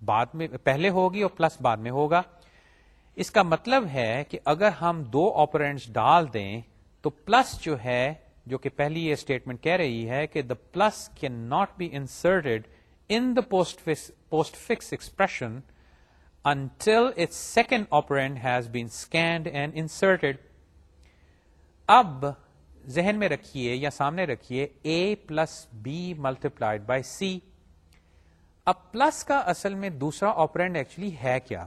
بعد میں، پہلے ہوگی اور پلس بعد میں ہوگا. اس کا مطلب ہے کہ اگر ہم دو آپرینٹس ڈال دیں تو پلس جو ہے، جو کہ پہلی یہ اسٹیٹمنٹ کہہ رہی ہے کہ the plus can not be inserted in the post postfix expression until it second operand has been scanned and inserted اب ذہن میں رکھیے یا سامنے رکھیے A plus B multiplied by C اب پلس کا اصل میں دوسرا آپرینٹ ایکچولی ہے کیا؟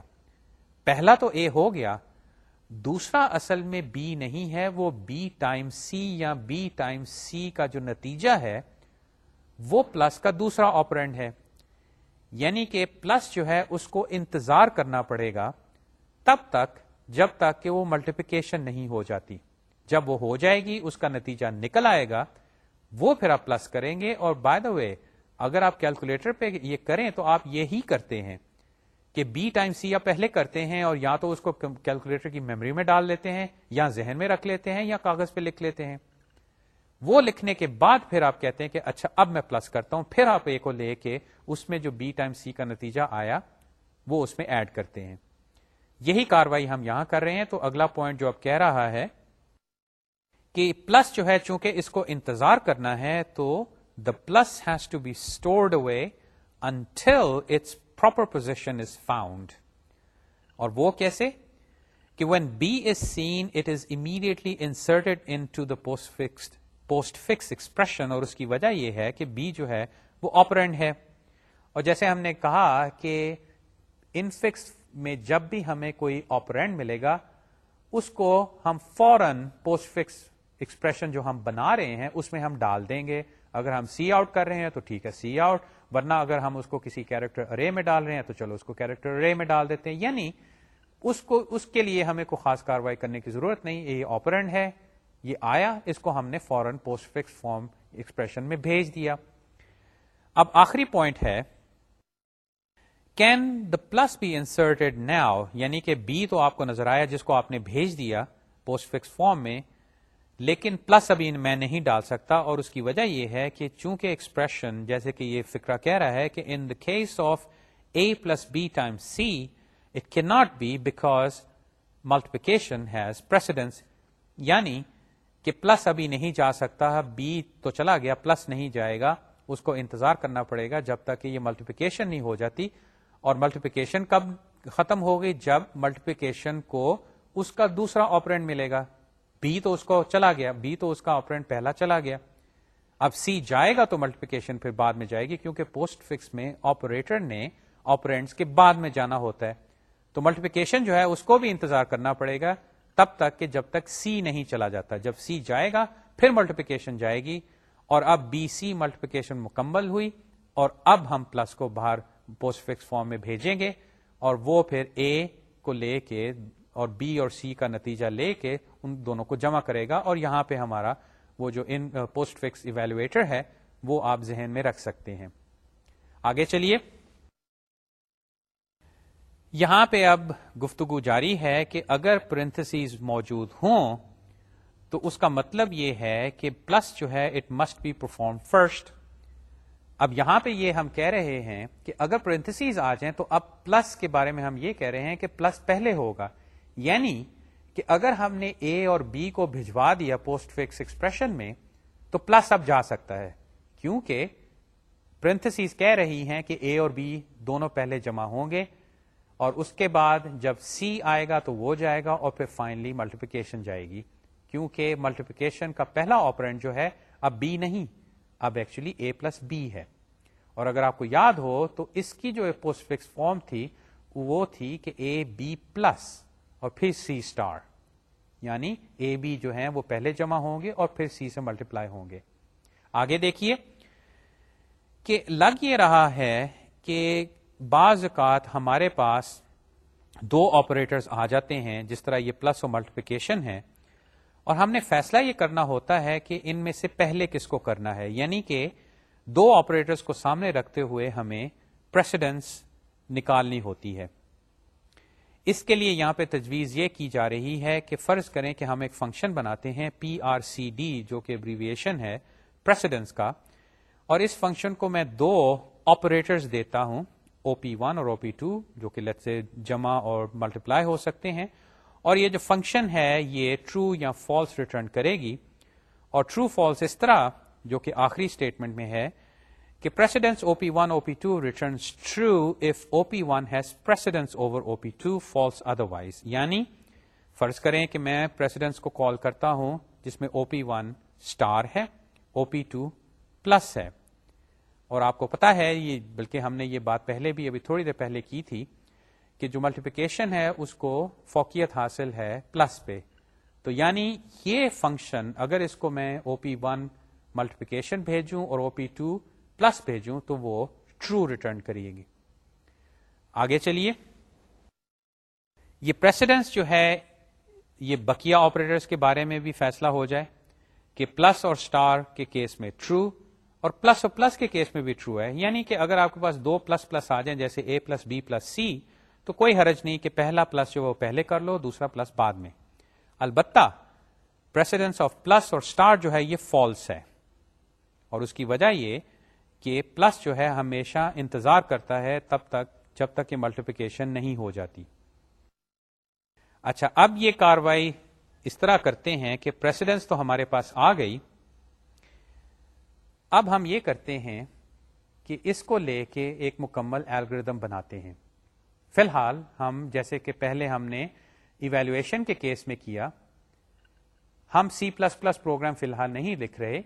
پہلا تو اے ہو گیا، دوسرا اصل میں بی نہیں ہے، وہ بی ٹائم سی یا بی ٹائم سی کا جو نتیجہ ہے، وہ پلس کا دوسرا آپرینٹ ہے۔ یعنی کہ پلس جو ہے اس کو انتظار کرنا پڑے گا تب تک جب تک کہ وہ ملٹیپیکیشن نہیں ہو جاتی۔ جب وہ ہو جائے گی، اس کا نتیجہ نکل آئے گا، وہ پھر آپ پلس کریں گے۔ اور بائی دا وے اگر آپ کیلکولیٹر پہ یہ کریں تو آپ یہی کرتے ہیں کہ بی ٹائم سی یا پہلے کرتے ہیں اور یا تو اس کو کیلکولیٹر کی میموری میں ڈال لیتے ہیں یا ذہن میں رکھ لیتے ہیں یا کاغذ پہ لکھ لیتے ہیں۔ وہ لکھنے کے بعد پھر آپ کہتے ہیں کہ اچھا اب میں پلس کرتا ہوں، پھر آپ اے کو لے کے اس میں جو بی ٹائم سی کا نتیجہ آیا، وہ اس میں ایڈ کرتے ہیں۔ یہی کاروائی ہم یہاں کر رہے ہیں۔ تو اگلا پوائنٹ جو اب کہہ رہا ہے کہ پلس جو ہے، چونکہ اس کو انتظار کرنا ہے، تو the plus has to be stored away until its proper position is found اور وہ کیسے؟ کہ when B is seen it is immediately inserted into the postfixed postfix expression اور اس کی وجہ یہ ہے کہ بی جو ہے وہ آپرینڈ ہے۔ اور جیسے ہم نے کہا کہ انفکس میں جب بھی ہمیں کوئی آپرینڈ ملے گا، اس کو ہم فورن پوسٹ فکس ایکسپریشن جو ہم بنا رہے ہیں، اس میں ہم ڈال دیں گے۔ اگر ہم سی آؤٹ کر رہے ہیں تو ٹھیک ہے سی آؤٹ ورنہ اگر ہم اس کو کسی کیریکٹر ارے میں ڈال رہے ہیں تو چلو اس کو کیریکٹر ارے میں ڈال دیتے ہیں۔ یعنی اس کو، اس کے لیے ہمیں کوئی خاص کاروائی کرنے کی ضرورت نہیں، یہ آپرنٹ ہے۔ یہ آیا، اس کو ہم نے فورن پوسٹ فکس فارم ایکسپریشن میں بھیج دیا۔ اب آخری پوائنٹ ہے can the plus be inserted now یعنی کہ بی تو آپ کو نظر آیا، جس کو آپ نے بھیج دیا پوسٹ فکس فارم میں، لیکن پلس ابھی میں نہیں ڈال سکتا۔ اور اس کی وجہ یہ ہے کہ چونکہ ایکسپریشن جیسے کہ یہ فکرہ کہہ رہا ہے کہ in the case of A plus B time C it can not be because multiplication has precedence یعنی کہ پلس ابھی نہیں جا سکتا، بی تو چلا گیا، پلس نہیں جائے گا، اس کو انتظار کرنا پڑے گا جب تک کہ یہ ملٹیپیکیشن نہیں ہو جاتی۔ اور ملٹیپیکیشن کب ختم ہو گئی جب ملٹیپیکیشن کو اس کا دوسرا آپرینٹ ملے گا۔ بی تو اس کو چلا گیا، بی تو اس کا آپرینٹ پہلا چلا گیا۔ اب سی جائے گا تو ملٹیپیکیشن پھر بعد میں جائے گی، کیونکہ پوسٹ فکس میں آپریٹر نے آپرینٹس کے بعد میں جانا ہوتا ہے۔ تو ملٹیپیکیشن جو ہے، اس کو بھی انتظار کرنا پڑے گا۔ تب تک کہ جب تک سی نہیں چلا جاتا، جب سی جائے گا، پھر ملٹیپیکیشن جائے گی اور اب بی سی ملٹیپیکیشن مکمل ہوئی اور اب ہم پلس کو باہر پوسٹ فکس فارم میں بھیجیں گے اور وہ پھر اے کو لے کے اور بی اور سی کا نتیجہ لے کے ان دونوں کو جمع کرے گا اور یہاں پہ ہمارا وہ جو ان پوسٹ فکس ایویلویٹر ہے، وہ آپ ذہن میں رکھ سکتے ہیں۔ آگے چلیے۔ یہاں پہ اب گفتگو جاری ہے کہ اگر پرنتھس موجود ہوں، تو اس کا مطلب یہ ہے کہ پلس جو ہے it must be perform first اب یہاں پہ یہ ہم کہہ رہے ہیں کہ اگر پرنتھس آ جائیں، تو اب پلس کے بارے میں ہم یہ کہہ رہے ہیں کہ پلس پہلے ہوگا۔ یعنی کہ اگر ہم نے اے اور بی کو بھجوا دیا پوسٹ فکس ایکسپریشن میں، تو پلس اب جا سکتا ہے۔ کیونکہ پرنتھس کہہ رہی ہیں کہ اے اور بی دونوں پہلے جمع ہوں گے۔ اور اس کے بعد جب سی آئے گا تو وہ جائے گا اور پھر فائنلی ملٹیپیکیشن جائے گی۔ کیونکہ ملٹیپیکیشن کا پہلا آپرینٹ جو ہے اب بی نہیں، اب ایکچولی اے پلس بی ہے۔ اور اگر آپ کو یاد ہو تو اس کی جو پوسٹ فکس فارم تھی، وہ تھی کہ اے بی پلس اور پھر سی اسٹار یعنی اے بی جو ہیں وہ پہلے جمع ہوں گے اور پھر سی سے ملٹیپلائی ہوں گے۔ آگے دیکھیے کہ لگ یہ رہا ہے کہ بعض اوقات ہمارے پاس دو آپریٹرز آ جاتے ہیں، جس طرح یہ پلس اور ملٹیپیکیشن ہے۔ اور ہم نے فیصلہ یہ کرنا ہوتا ہے کہ ان میں سے پہلے کس کو کرنا ہے۔ یعنی کہ دو آپریٹرز کو سامنے رکھتے ہوئے ہمیں پریسیڈنس نکالنی ہوتی ہے۔ اس کے لیے یہاں پہ تجویز یہ کی جا رہی ہے کہ فرض کریں کہ ہم ایک فنکشن بناتے ہیں پی آر سی ڈی جو کہ ابریویشن ہے پریسیڈنس کا۔ اور اس فنکشن کو میں دو آپریٹرز دیتا ہوں۔ او پی ون اور او پی ٹو جو کہ لت سے جمع اور ملٹیپلائی ہو سکتے ہیں، اور یہ جو فنکشن ہے، یہ ٹرو یا فالس ریٹرن کرے گی۔ اور ٹرو فالس اس طرح، جو کہ آخری اسٹیٹمنٹ میں ہے کہ precedence O P one O P two returns true if O P one has precedence over O P two false otherwise یعنی فرض کریں کہ میں پریسیڈنس کو کال کرتا ہوں، جس میں او پی ون اسٹار ہے او پی ٹو پلس ہے۔ اور آپ کو پتا ہے یہ بلکہ ہم نے یہ بات پہلے بھی ابھی تھوڑی دیر پہلے کی تھی کہ جو ملٹیپیکیشن ہے، اس کو فوکیت حاصل ہے پلس پہ۔ تو یعنی یہ فنکشن اگر اس کو میں او پی ون ملٹیپیکیشن بھیجوں اور او پی ٹو پلس بھیجوں، تو وہ ٹرو ریٹرن کریے گی۔ آگے چلیے۔ یہ پریسیڈنس جو ہے، یہ بکیا آپریٹرس کے بارے میں بھی فیصلہ ہو جائے کہ پلس اور اسٹار کے کیس میں ٹرو اور پلس اور پلس کے کیس میں بھی ٹرو ہے. یعنی کہ اگر آپ کے پاس دو پلس پلس آ جائیں جیسے A plus B plus C تو کوئی حرج نہیں کہ پہلا پلس جو وہ پہلے کر لو، دوسرا پلس بعد میں. البتہ پریسیڈنس آف پلس اور اسٹار جو ہے یہ فالس ہے. اور اس کی وجہ یہ کہ پلس جو ہے ہمیشہ انتظار کرتا ہے تب تک، جب تک کہ ملٹیپیکیشن نہیں ہو جاتی. اچھا اب یہ کاروائی اس طرح کرتے ہیں کہ پریسیڈنس تو ہمارے پاس آ گئی اب ہم یہ کرتے ہیں کہ اس کو لے کے ایک مکمل الگریدم بناتے ہیں۔ فی الحال ہم، جیسے کہ پہلے ہم نے ایویلویشن کے کیس میں کیا، ہم سی پلس پلس پروگرام فی الحال نہیں لکھ رہے۔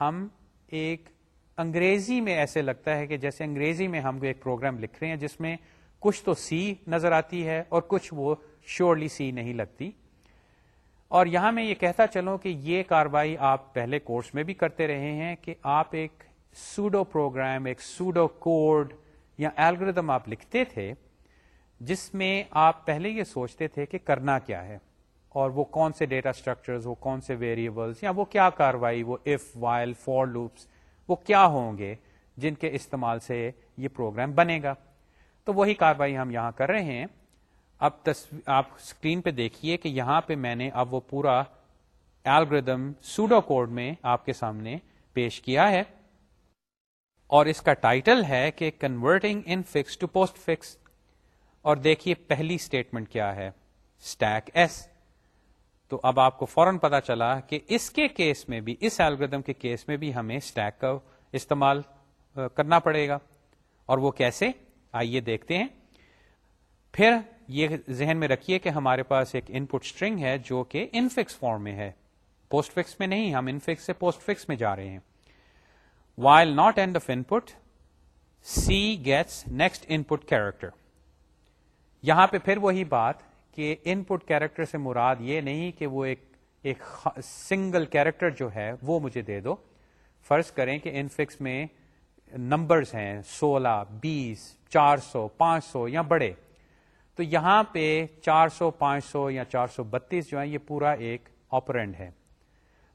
ہم ایک انگریزی میں ایسے لگتا ہے کہ جیسے انگریزی میں ہم ایک پروگرام لکھ رہے ہیں جس میں کچھ تو سی نظر آتی ہے اور کچھ وہ شیورلی سی نہیں لگتی۔ اور یہاں میں یہ کہتا چلوں کہ یہ کاروائی آپ پہلے کورس میں بھی کرتے رہے ہیں کہ آپ ایک سوڈو پروگرام، ایک سوڈو کوڈ یا الگریدم آپ لکھتے تھے، جس میں آپ پہلے یہ سوچتے تھے کہ کرنا کیا ہے اور وہ کون سے ڈیٹا اسٹرکچرز وہ کون سے ویریبلس یا وہ کیا کاروائی، وہ اف وائل فور لوپس وہ کیا ہوں گے جن کے استعمال سے یہ پروگرام بنے گا۔ تو وہی کاروائی ہم یہاں کر رہے ہیں۔ اب تصویر آپ اسکرین پہ دیکھیے کہ یہاں پہ میں نے اب وہ پورا الگریدم سوڈو کوڈ میں آپ کے سامنے پیش کیا ہے۔ اور اس کا ٹائٹل ہے کہ converting infix to postfix اور دیکھیے پہلی اسٹیٹمنٹ کیا ہے۔ اسٹیک ایس تو اب آپ کو فوراً پتا چلا کہ اس کے کیس میں بھی، اس الگریدم کے کیس میں بھی ہمیں اسٹیک کا استعمال کرنا پڑے گا۔ اور وہ کیسے؟ آئیے دیکھتے ہیں۔ پھر یہ ذہن میں رکھیے کہ ہمارے پاس ایک ان پٹ اسٹرنگ ہے جو کہ انفکس فارم میں ہے۔ پوسٹ فکس میں نہیں، ہم انفکس سے پوسٹ فکس میں جا رہے ہیں۔ While not end of input C gets next input character یہاں پہ پھر وہی بات کہ ان پٹ کیریکٹر سے مراد یہ نہیں کہ وہ ایک ایک سنگل کیریکٹر جو ہے وہ مجھے دے دو۔ فرض کریں کہ انفکس میں نمبرز ہیں، سولہ، بیس، چار سو، پانچ سو یا بڑے۔ تو یہاں پہ چار سو پانچ سو یا چار سو بتیس جو ہے یہ پورا ایک آپرینڈ ہے۔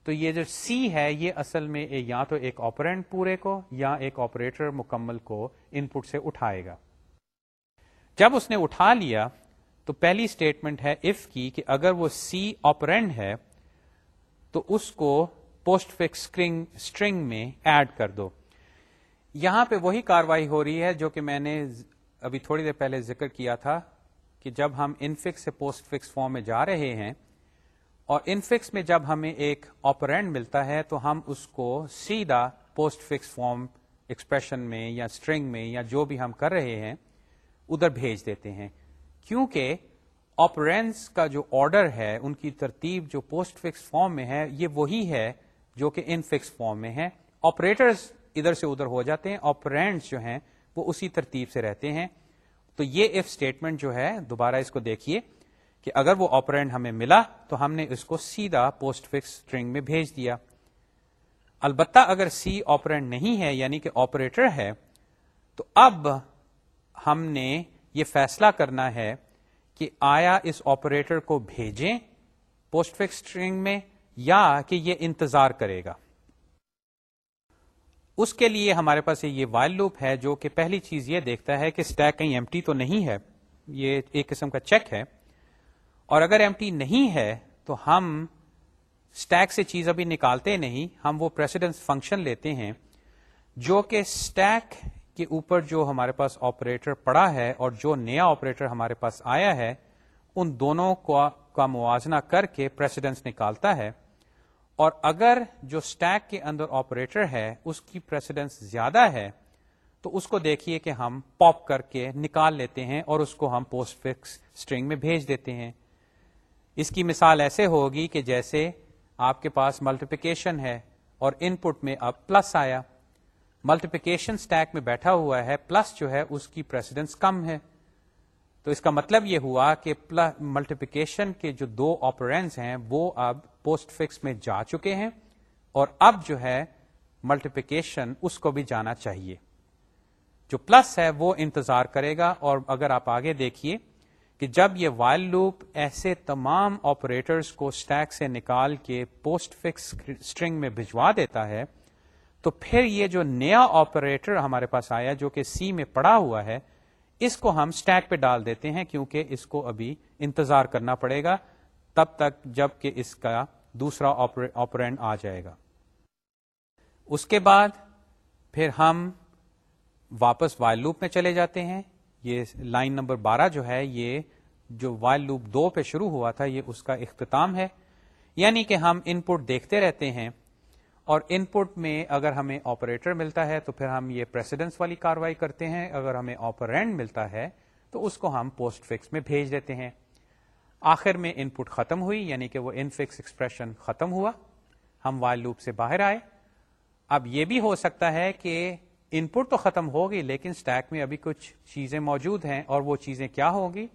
تو یہ جو سی ہے، یہ اصل میں یا تو ایک آپرینڈ پورے کو یا ایک آپریٹر مکمل کو ان پٹ سے اٹھائے گا۔ جب اس نے اٹھا لیا، تو پہلی اسٹیٹمنٹ ہے اف کی کہ اگر وہ سی آپرینڈ ہے، تو اس کو پوسٹ فکس اسٹرنگ میں ایڈ کر دو۔ یہاں پہ وہی کاروائی ہو رہی ہے جو کہ میں نے ابھی تھوڑی دیر پہلے ذکر کیا تھا۔ کہ جب ہم انفکس سے پوسٹ فکس فارم میں جا رہے ہیں اور انفکس میں جب ہمیں ایک آپرینڈ ملتا ہے تو ہم اس کو سیدھا پوسٹ فکس فارم ایکسپریشن میں یا اسٹرنگ میں یا جو بھی ہم کر رہے ہیں، ادھر بھیج دیتے ہیں۔ کیونکہ آپرینس کا جو آرڈر ہے، ان کی ترتیب جو پوسٹ فکس فارم میں ہے، یہ وہی ہے جو کہ ان فکس فارم میں ہے۔ آپریٹرز ادھر سے ادھر ہو جاتے ہیں آپرینٹس جو ہیں، وہ اسی ترتیب سے رہتے ہیں۔ تو یہ اف اسٹیٹمنٹ جو ہے، دوبارہ اس کو دیکھیے کہ اگر وہ آپرینٹ ہمیں ملا تو ہم نے اس کو سیدھا پوسٹ فکس اسٹرنگ میں بھیج دیا۔ البتہ اگر سی آپرینٹ نہیں ہے یعنی کہ آپریٹر ہے، تو اب ہم نے یہ فیصلہ کرنا ہے کہ آیا اس آپریٹر کو بھیجیں پوسٹ فکس اسٹرنگ میں یا کہ یہ انتظار کرے گا۔ اس کے لیے ہمارے پاس یہ وائل لوپ ہے جو کہ پہلی چیز یہ دیکھتا ہے کہ اسٹیک کہیں ایم تو نہیں ہے، یہ ایک قسم کا چیک ہے۔ اور اگر ایم نہیں ہے تو ہم اسٹیک سے چیز ابھی نکالتے نہیں، ہم وہ پریسیڈنس فنکشن لیتے ہیں جو کہ اسٹیک کے اوپر جو ہمارے پاس آپریٹر پڑا ہے اور جو نیا آپریٹر ہمارے پاس آیا ہے، ان دونوں کا موازنہ کر کے پریسیڈنس نکالتا ہے۔ اور اگر جو اسٹیک کے اندر آپریٹر ہے، اس کی پریسیڈنس زیادہ ہے، تو اس کو دیکھیے کہ ہم پاپ کر کے نکال لیتے ہیں اور اس کو ہم پوسٹ فکس اسٹرنگ میں بھیج دیتے ہیں۔ اس کی مثال ایسے ہوگی کہ جیسے آپ کے پاس ملٹیپیکیشن ہے اور ان پٹ میں اب پلس آیا۔ ملٹیپیکیشن اسٹیک میں بیٹھا ہوا ہے پلس جو ہے، اس کی پریسیڈنس کم ہے۔ تو اس کا مطلب یہ ہوا کہ ملٹیپیکیشن کے جو دو آپرینس ہیں وہ اب پوسٹ فکس میں جا چکے ہیں اور اب جو ہے ملٹیپیکیشن اس کو بھی جانا چاہیے۔ جو پلس ہے وہ انتظار کرے گا اور اگر آپ آگے دیکھیے کہ جب یہ وائل لوپ ایسے تمام آپریٹرس کو اسٹیک سے نکال کے پوسٹ فکس اسٹرنگ میں بھجوا دیتا ہے، تو پھر یہ جو نیا آپریٹر ہمارے پاس آیا جو کہ سی میں پڑا ہوا ہے اس کو ہم اسٹیک پہ ڈال دیتے ہیں کیونکہ اس کو ابھی انتظار کرنا پڑے گا، تب تک جبکہ اس کا دوسرا آپرینڈ آ جائے گا۔ اس کے بعد پھر ہم واپس وائل لوپ میں چلے جاتے ہیں۔ یہ لائن نمبر بارہ جو ہے، یہ جو وائل لوپ دو پہ شروع ہوا تھا، یہ اس کا اختتام ہے۔ یعنی کہ ہم ان پٹ دیکھتے رہتے ہیں اور ان پٹ میں اگر ہمیں آپریٹر ملتا ہے تو پھر ہم یہ پریسیڈنس والی کاروائی کرتے ہیں۔ اگر ہمیں آپرینڈ ملتا ہے تو اس کو ہم پوسٹ فکس میں بھیج دیتے ہیں۔ آخر میں ان پٹ ختم ہوئی یعنی کہ وہ ان فکس ایکسپریشن ختم ہوا۔ ہم وائل لوپ سے باہر آئے۔ اب یہ بھی ہو سکتا ہے کہ ان پٹ تو ختم ہوگی لیکن اسٹیک میں ابھی کچھ چیزیں موجود ہیں اور وہ چیزیں کیا ہوں گی؟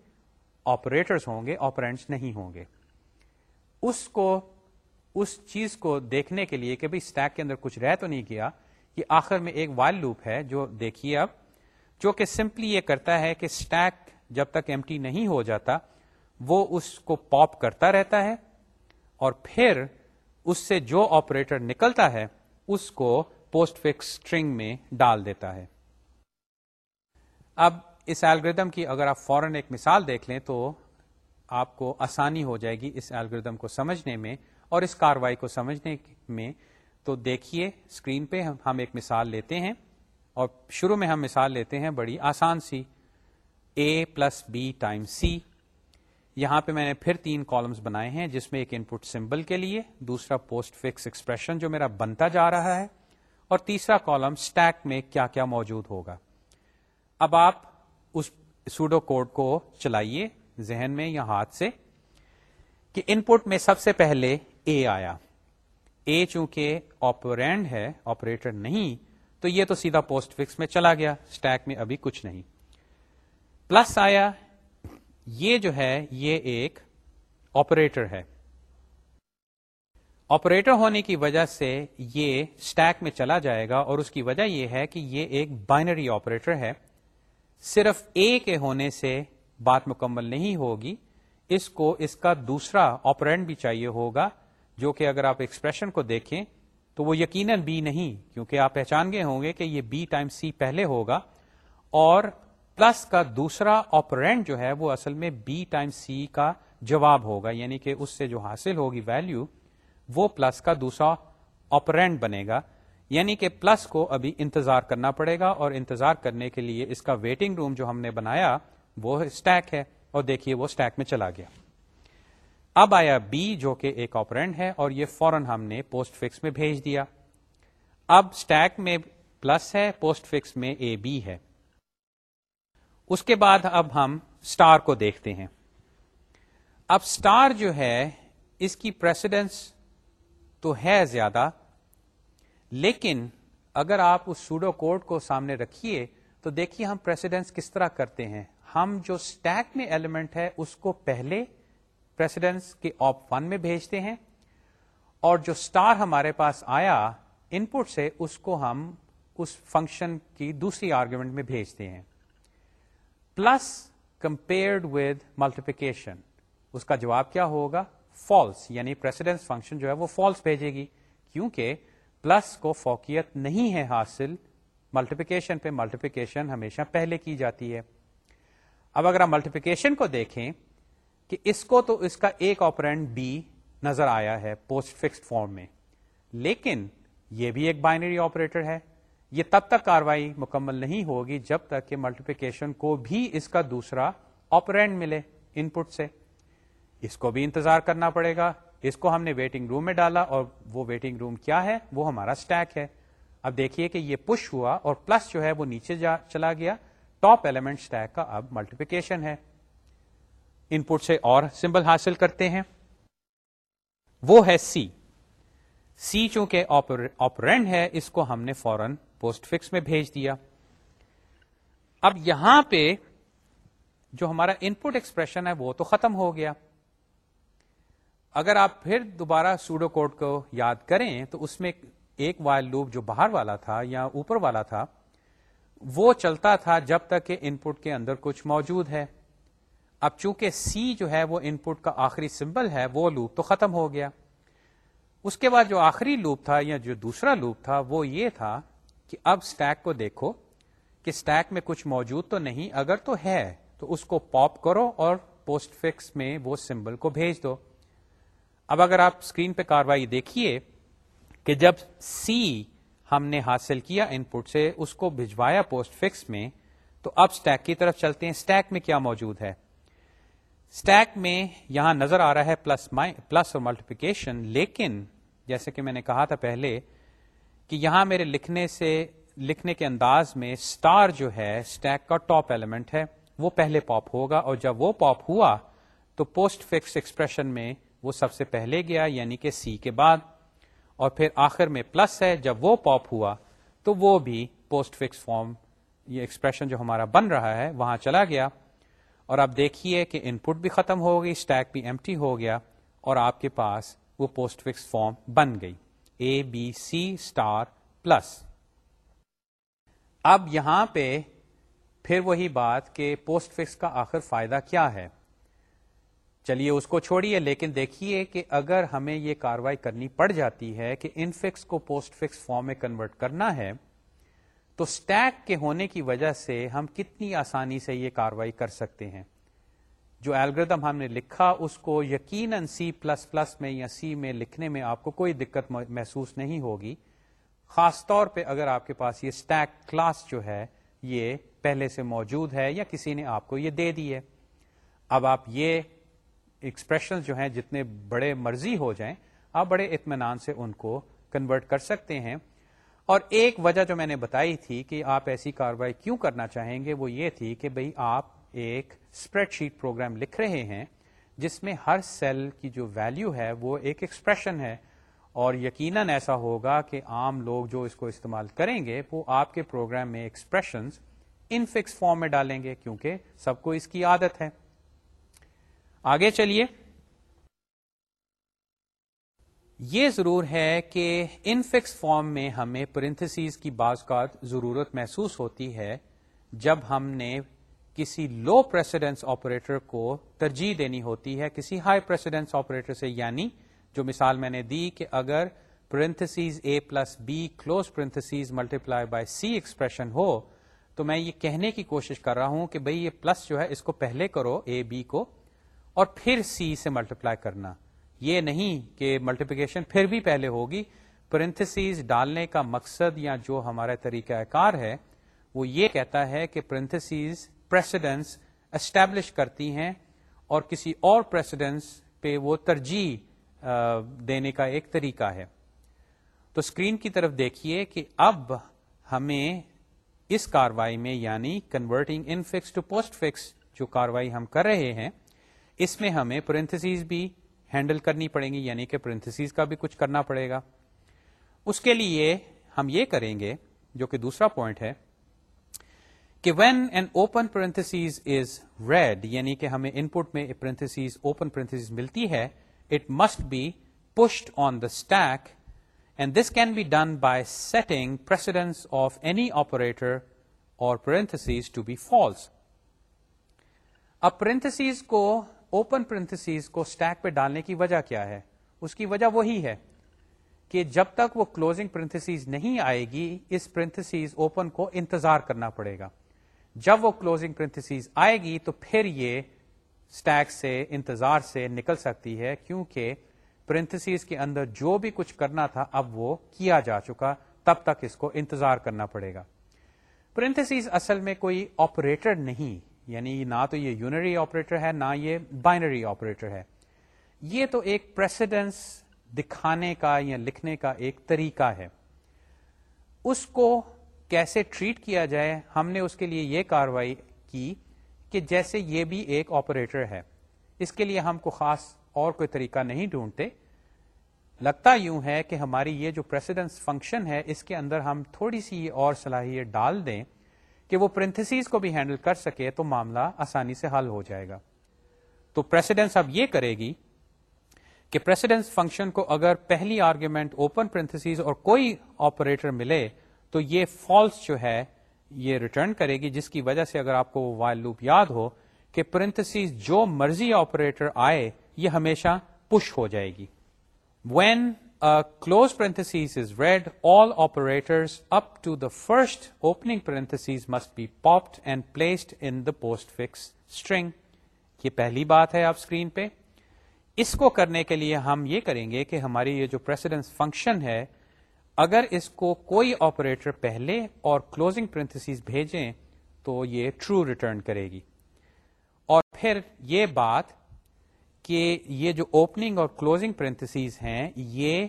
آپریٹرس ہوں گے آپرینٹس نہیں ہوں گے۔ اس کو اس چیز کو دیکھنے کے لیے کہ بھائی اسٹیک کے اندر کچھ رہ تو نہیں کیا یہ آخر میں ایک وائل لوپ ہے جو دیکھیے اب، جو کہ سمپلی یہ کرتا ہے کہ اسٹیک جب تک ایم نہیں ہو جاتا، وہ اس کو پاپ کرتا رہتا ہے اور پھر اس سے جو آپریٹر نکلتا ہے، اس کو پوسٹ فکس اسٹرنگ میں ڈال دیتا ہے۔ اب اس ایلگردم کی اگر آپ فوراً ایک مثال دیکھ لیں تو آپ کو آسانی ہو جائے گی اس ایلگردم کو سمجھنے میں۔ اور اس کاروائی کو سمجھنے میں تو دیکھیے اسکرین پہ ہم ایک مثال لیتے ہیں اور شروع میں ہم مثال لیتے ہیں بڑی آسان سی۔ A plus B time C یہاں پہ میں نے پھر تین کالمز بنائے ہیں، جس میں ایک ان پٹ سمبل کے لیے، دوسرا پوسٹ فکس ایکسپریشن جو میرا بنتا جا رہا ہے، اور تیسرا کالم اسٹیک میں کیا کیا موجود ہوگا۔ اب آپ اس سوڈو کوڈ کو چلائیے ذہن میں یا ہاتھ سے کہ ان پٹ میں سب سے پہلے اے آیا۔ اے چونکہ آپرینڈ ہے آپریٹر نہیں، تو یہ تو سیدھا پوسٹ فکس میں چلا گیا اسٹیک میں ابھی کچھ نہیں۔ پلس آیا، یہ جو ہے، یہ ایک آپریٹر ہے۔ آپریٹر ہونے کی وجہ سے یہ اسٹیک میں چلا جائے گا اور اس کی وجہ یہ ہے کہ یہ ایک بائنری آپریٹر ہے۔ صرف اے کے ہونے سے بات مکمل نہیں ہوگی، اس کو اس کا دوسرا آپرینٹ بھی چاہیے ہوگا۔ جو کہ اگر آپ ایکسپریشن کو دیکھیں تو وہ یقیناً بی نہیں، کیونکہ آپ پہچان گئے ہوں گے کہ یہ بی ٹائم سی پہلے ہوگا اور پلس کا دوسرا آپرینٹ جو ہے وہ اصل میں بی ٹائم سی کا جواب ہوگا یعنی کہ اس سے جو حاصل ہوگی ویلو وہ پلس کا دوسرا آپرینٹ بنے گا یعنی کہ پلس کو ابھی انتظار کرنا پڑے گا اور انتظار کرنے کے لیے اس کا ویٹنگ روم جو ہم نے بنایا وہ اسٹیک ہے اور دیکھیے وہ اسٹیک میں چلا گیا۔ اب آیا بی جو کہ ایک آپرینٹ ہے اور یہ فورن ہم نے پوسٹ فکس میں بھیج دیا۔ اب اسٹیک میں پلس ہے پوسٹ فکس میں اے بی ہے۔ اس کے بعد اب ہم اسٹار کو دیکھتے ہیں۔ اب اسٹار جو ہے، اس کی پریسیڈنس تو ہے زیادہ، لیکن اگر آپ اس سوڈو کوڈ کو سامنے رکھیے تو دیکھیے ہم پریسیڈنس کس طرح کرتے ہیں۔ ہم جو اسٹیک میں ایلیمنٹ ہے، اس کو پہلے پریسیڈنس کے آپ ون میں بھیجتے ہیں اور جو اسٹار ہمارے پاس آیا ان پٹ سے اس کو ہم اس فنکشن کی دوسری آرگومنٹ میں بھیجتے ہیں۔ پلس کمپیئرڈ ود ملٹیپیکیشن اس کا جواب کیا ہوگا؟ فالس یعنی پریسیڈنس فنکشن جو ہے وہ فالس بھیجے گی۔ کیونکہ پلس کو فوکیت نہیں ہے حاصل ملٹیپیکیشن پہ ملٹیپیکیشن ہمیشہ پہلے کی جاتی ہے۔ اب اگر آپ ملٹیپیکیشن کو دیکھیں کہ اس کو تو اس کا ایک آپرینٹ بی نظر آیا ہے پوسٹ فکسڈ فارم میں۔ لیکن یہ بھی ایک بائنری آپریٹر ہے۔ یہ تب تک کاروائی مکمل نہیں ہوگی جب تک کہ ملٹیپیکیشن کو بھی اس کا دوسرا آپرینٹ ملے ان پٹ سے۔ اس کو بھی انتظار کرنا پڑے گا۔ اس کو ہم نے ویٹنگ روم میں ڈالا اور وہ ویٹنگ روم کیا ہے؟ وہ ہمارا اسٹیک ہے۔ اب دیکھیے کہ یہ پش ہوا اور پلس جو ہے وہ نیچے جا چلا گیا۔ ٹاپ ایلیمنٹ اسٹیک کا اب ملٹیپیکیشن ہے۔ ان پٹ سے اور سمبل حاصل کرتے ہیں۔ وہ ہے سی سی چونکہ آپرینڈ ہے، اس کو ہم نے فورن پوسٹ فکس میں بھیج دیا۔ اب یہاں پہ جو ہمارا ان پٹ ایکسپریشن ہے، وہ تو ختم ہو گیا۔ اگر آپ پھر دوبارہ سوڈو کوڈ کو یاد کریں، تو اس میں ایک وائل لوپ جو باہر والا تھا یا اوپر والا تھا، وہ چلتا تھا جب تک کہ ان پٹ کے اندر کچھ موجود ہے۔ اب چونکہ سی جو ہے وہ ان پٹ کا آخری سمبل ہے، وہ لوپ تو ختم ہو گیا۔ اس کے بعد جو آخری لوپ تھا یا جو دوسرا لوپ تھا، وہ یہ تھا کہ اب اسٹیک کو دیکھو کہ اسٹیک میں کچھ موجود تو نہیں، اگر تو ہے تو اس کو پاپ کرو اور پوسٹ فکس میں وہ سمبل کو بھیج دو۔ اب اگر آپ اسکرین پہ کاروائی دیکھیے کہ جب سی ہم نے حاصل کیا ان پٹ سے، اس کو بھجوایا پوسٹ فکس میں، تو اب اسٹیک کی طرف چلتے ہیں۔ اسٹیک میں کیا موجود ہے؟ اسٹیک میں یہاں نظر آ رہا ہے پلس پلس اور ملٹیپیکیشن لیکن جیسے کہ میں نے کہا تھا پہلے کہ یہاں میرے لکھنے سے، لکھنے کے انداز میں اسٹار جو ہے اسٹیک کا ٹاپ ایلیمنٹ ہے، وہ پہلے پاپ ہوگا اور جب وہ پاپ ہوا تو پوسٹ فکس ایکسپریشن میں وہ سب سے پہلے گیا یعنی کہ سی کے بعد، اور پھر آخر میں پلس ہے، جب وہ پاپ ہوا تو وہ بھی پوسٹ فکس فارم یہ ایکسپریشن جو ہمارا بن رہا ہے، وہاں چلا گیا۔ اور اب دیکھیے کہ ان پٹ بھی ختم ہو گئی اسٹیک بھی ایم ہو گیا اور آپ کے پاس وہ پوسٹ فکس فارم بن گئی. A B C star plus اب یہاں پہ پھر وہی بات کہ پوسٹ فکس کا آخر فائدہ کیا ہے؟ چلیے اس کو چھوڑیے، لیکن دیکھیے کہ اگر ہمیں یہ کاروائی کرنی پڑ جاتی ہے کہ ان فکس کو پوسٹ فکس فارم میں کنورٹ کرنا ہے تو اسٹیک کے ہونے کی وجہ سے ہم کتنی آسانی سے یہ کاروائی کر سکتے ہیں۔ جو الگریدم ہم نے لکھا، اس کو یقیناً سی پلس پلس میں یا سی میں لکھنے میں آپ کو کوئی دقت محسوس نہیں ہوگی۔ خاص طور پہ اگر آپ کے پاس یہ اسٹیک کلاس جو ہے، یہ پہلے سے موجود ہے یا کسی نے آپ کو یہ دے دی ہے۔ اب آپ یہ ایکسپریشن جو ہیں، جتنے بڑے مرضی ہو جائیں، آپ بڑے اطمینان سے ان کو کنورٹ کر سکتے ہیں۔ اور ایک وجہ جو میں نے بتائی تھی کہ آپ ایسی کاروائی کیوں کرنا چاہیں گے وہ یہ تھی کہ بھئی آپ ایک اسپریڈ شیٹ پروگرام لکھ رہے ہیں جس میں ہر سیل کی جو ویلو ہے وہ ایک ایکسپریشن ہے اور یقیناً ایسا ہوگا کہ عام لوگ جو اس کو استعمال کریں گے وہ آپ کے پروگرام میں ایکسپریشن ان فکس فارم میں ڈالیں گے کیونکہ سب کو اس کی عادت ہے۔ آگے چلیے۔ یہ ضرور ہے کہ ان فکس فارم میں ہمیں پرنتھسیز کی بعض کا ضرورت محسوس ہوتی ہے جب ہم نے کسی لو پریسیڈنس آپریٹر کو ترجیح دینی ہوتی ہے، کسی ہائی پریسیڈنس آپریٹر سے یعنی جو مثال میں نے دی کہ اگر parentheses A plus B close parentheses multiply by C expression ہو، تو میں یہ کہنے کی کوشش کر رہا ہوں کہ بھئی یہ پلس جو ہے، اس کو پہلے کرو اے بی کو، اور پھر سی سے ملٹیپلائی کرنا۔ یہ نہیں کہ ملٹیپلیکیشن پھر بھی پہلے ہوگی۔ پرنتھسیز ڈالنے کا مقصد یا جو ہمارا طریقہ کار ہے، وہ یہ کہتا ہے کہ پرنتھسیز پریسیڈنس اسٹیبلش کرتی ہیں اور کسی اور پریسیڈنس پہ وہ ترجیح دینے کا ایک طریقہ ہے۔ تو اسکرین کی طرف دیکھیے کہ اب ہمیں اس کاروائی میں یعنی converting infix to postfix جو کاروائی ہم کر رہے ہیں، اس میں ہمیں پرنتھسیز بھی ہینڈل کرنی پڑیں گی یعنی کہ پرنتھسیز کا بھی کچھ کرنا پڑے گا۔ اس کے لیے ہم یہ کریں گے، جو کہ دوسرا پوائنٹ ہے، کہ when an open parentheses is read یعنی کہ ہمیں ان پٹ میں پرنتھسیز اوپن پرنتھسیز ملتی ہے it must be pushed on the stack and this can be done by setting precedence of any operator اور پرنتھسیز ٹو بی فالس اب parentheses کو open parentheses کو اسٹیک پہ ڈالنے کی وجہ کیا ہے؟ اس کی وجہ وہی ہے کہ جب تک وہ کلوزنگ پرنتھسیز نہیں آئے گی، اس پرنتھسیز اوپن کو انتظار کرنا پڑے گا۔ جب وہ کلوزنگ پرنتھسیز آئے گی تو پھر یہ اسٹیک سے، انتظار سے نکل سکتی ہے، کیونکہ پرنتھسیز کے اندر جو بھی کچھ کرنا تھا، اب وہ کیا جا چکا، تب تک اس کو انتظار کرنا پڑے گا۔ پرنتھسیز اصل میں کوئی آپریٹر نہیں۔ یعنی نہ تو یہ یونری آپریٹر ہے، نہ یہ بائنری آپریٹر ہے۔ یہ تو ایک پریسیڈنس دکھانے کا یا لکھنے کا ایک طریقہ ہے۔ اس کو کیسے ٹریٹ کیا جائے، ہم نے اس کے لیے یہ کاروائی کی کہ جیسے یہ بھی ایک آپریٹر ہے۔ اس کے لیے ہم کو خاص اور کوئی طریقہ نہیں ڈھونڈتے۔ لگتا یوں ہے کہ ہماری یہ جو پریسیڈنس فنکشن ہے، اس کے اندر ہم تھوڑی سی اور صلاحیت ڈال دیں۔ کہ وہ پرنتھسیز کو بھی ہینڈل کر سکے تو معاملہ آسانی سے حل ہو جائے گا۔ تو پریسیڈنس اب یہ کرے گی کہ پریسیڈنس فنکشن کو اگر پہلی آرگیومنٹ اوپن پرنتھسیز اور کوئی آپریٹر ملے تو یہ فالس جو ہے یہ ریٹرن کرے گی، جس کی وجہ سے اگر آپ کو وائل لوپ یاد ہو کہ پرنتھسیز جو مرضی آپریٹر آئے، یہ ہمیشہ پش ہو جائے گی۔ When close parentheses is read all operator up to the first opening parentheses must be popped and placed in the postfix string یہ پہلی بات ہے آپ اسکرین پہ۔ اس کو کرنے کے لیے ہم یہ کریں گے کہ ہماری یہ جو پریسیڈنس فنکشن ہے، اگر اس کو کوئی آپریٹر پہلے اور کلوزنگ پرنتھسیز بھیجیں، تو یہ ٹرو ریٹرن کرے گی۔ اور پھر یہ بات کہ یہ جو اوپننگ اور کلوزنگ پرنتھسیز ہیں، یہ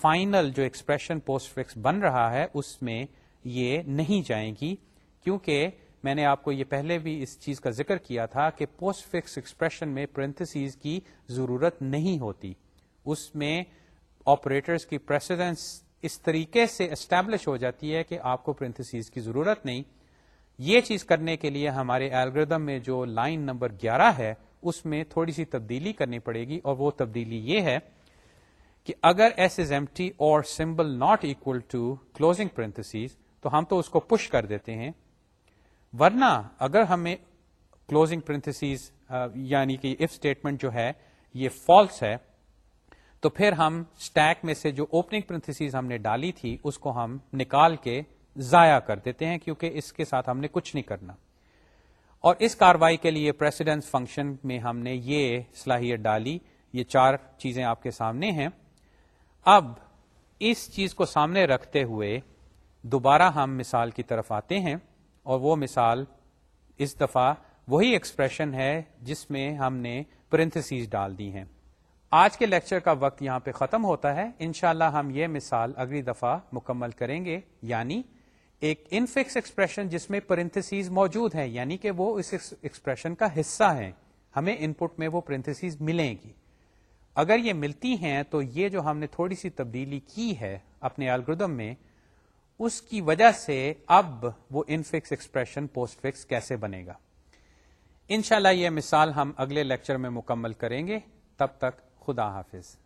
فائنل جو ایکسپریشن پوسٹ فکس بن رہا ہے، اس میں یہ نہیں جائیں گی۔ کیونکہ میں نے آپ کو یہ پہلے بھی اس چیز کا ذکر کیا تھا کہ پوسٹ فکس ایکسپریشن میں پرنتھسیز کی ضرورت نہیں ہوتی۔ اس میں آپریٹرس کی پریسیڈنس اس طریقے سے اسٹیبلش ہو جاتی ہے کہ آپ کو پرنتھسیز کی ضرورت نہیں۔ یہ چیز کرنے کے لیے ہمارے ایلگردم میں جو لائن نمبر گیارہ ہے اس میں تھوڑی سی تبدیلی کرنی پڑے گی اور وہ تبدیلی یہ ہے کہ اگر ایس از ایم ٹی اور symbol not equal to closing parentheses تو ہم تو اس کو پش کر دیتے ہیں۔ ورنہ اگر ہمیں کلوزنگ پرنتھسیز یعنی کہ اف اسٹیٹمنٹ جو ہے، یہ فالس ہے، تو پھر ہم اسٹیک میں سے جو اوپننگ پرنتھسیز ہم نے ڈالی تھی، اس کو ہم نکال کے ضائع کر دیتے ہیں کیونکہ اس کے ساتھ ہم نے کچھ نہیں کرنا۔ اور اس کاروائی کے لیے پریسیڈنس فنکشن میں ہم نے یہ صلاحیت ڈالی، یہ چار چیزیں آپ کے سامنے ہیں۔ اب اس چیز کو سامنے رکھتے ہوئے دوبارہ ہم مثال کی طرف آتے ہیں اور وہ مثال اس دفعہ وہی ایکسپریشن ہے جس میں ہم نے پرنتھسیز ڈال دی ہیں۔ آج کے لیکچر کا وقت یہاں پہ ختم ہوتا ہے۔ انشاءاللہ ہم یہ مثال اگلی دفعہ مکمل کریں گے یعنی ایک انفکس ایکسپریشن جس میں پرنتھسیز موجود ہے یعنی کہ وہ اس ایکسپریشن کا حصہ ہے ہمیں ان پٹ میں وہ پرنتھسیز ملیں گی۔ اگر یہ ملتی ہیں تو یہ جو ہم نے تھوڑی سی تبدیلی کی ہے اپنے الگردم میں، اس کی وجہ سے اب وہ انفکس ایکسپریشن پوسٹ فکس کیسے بنے گا۔ انشاءاللہ یہ مثال ہم اگلے لیکچر میں مکمل کریں گے۔ تب تک خدا حافظ۔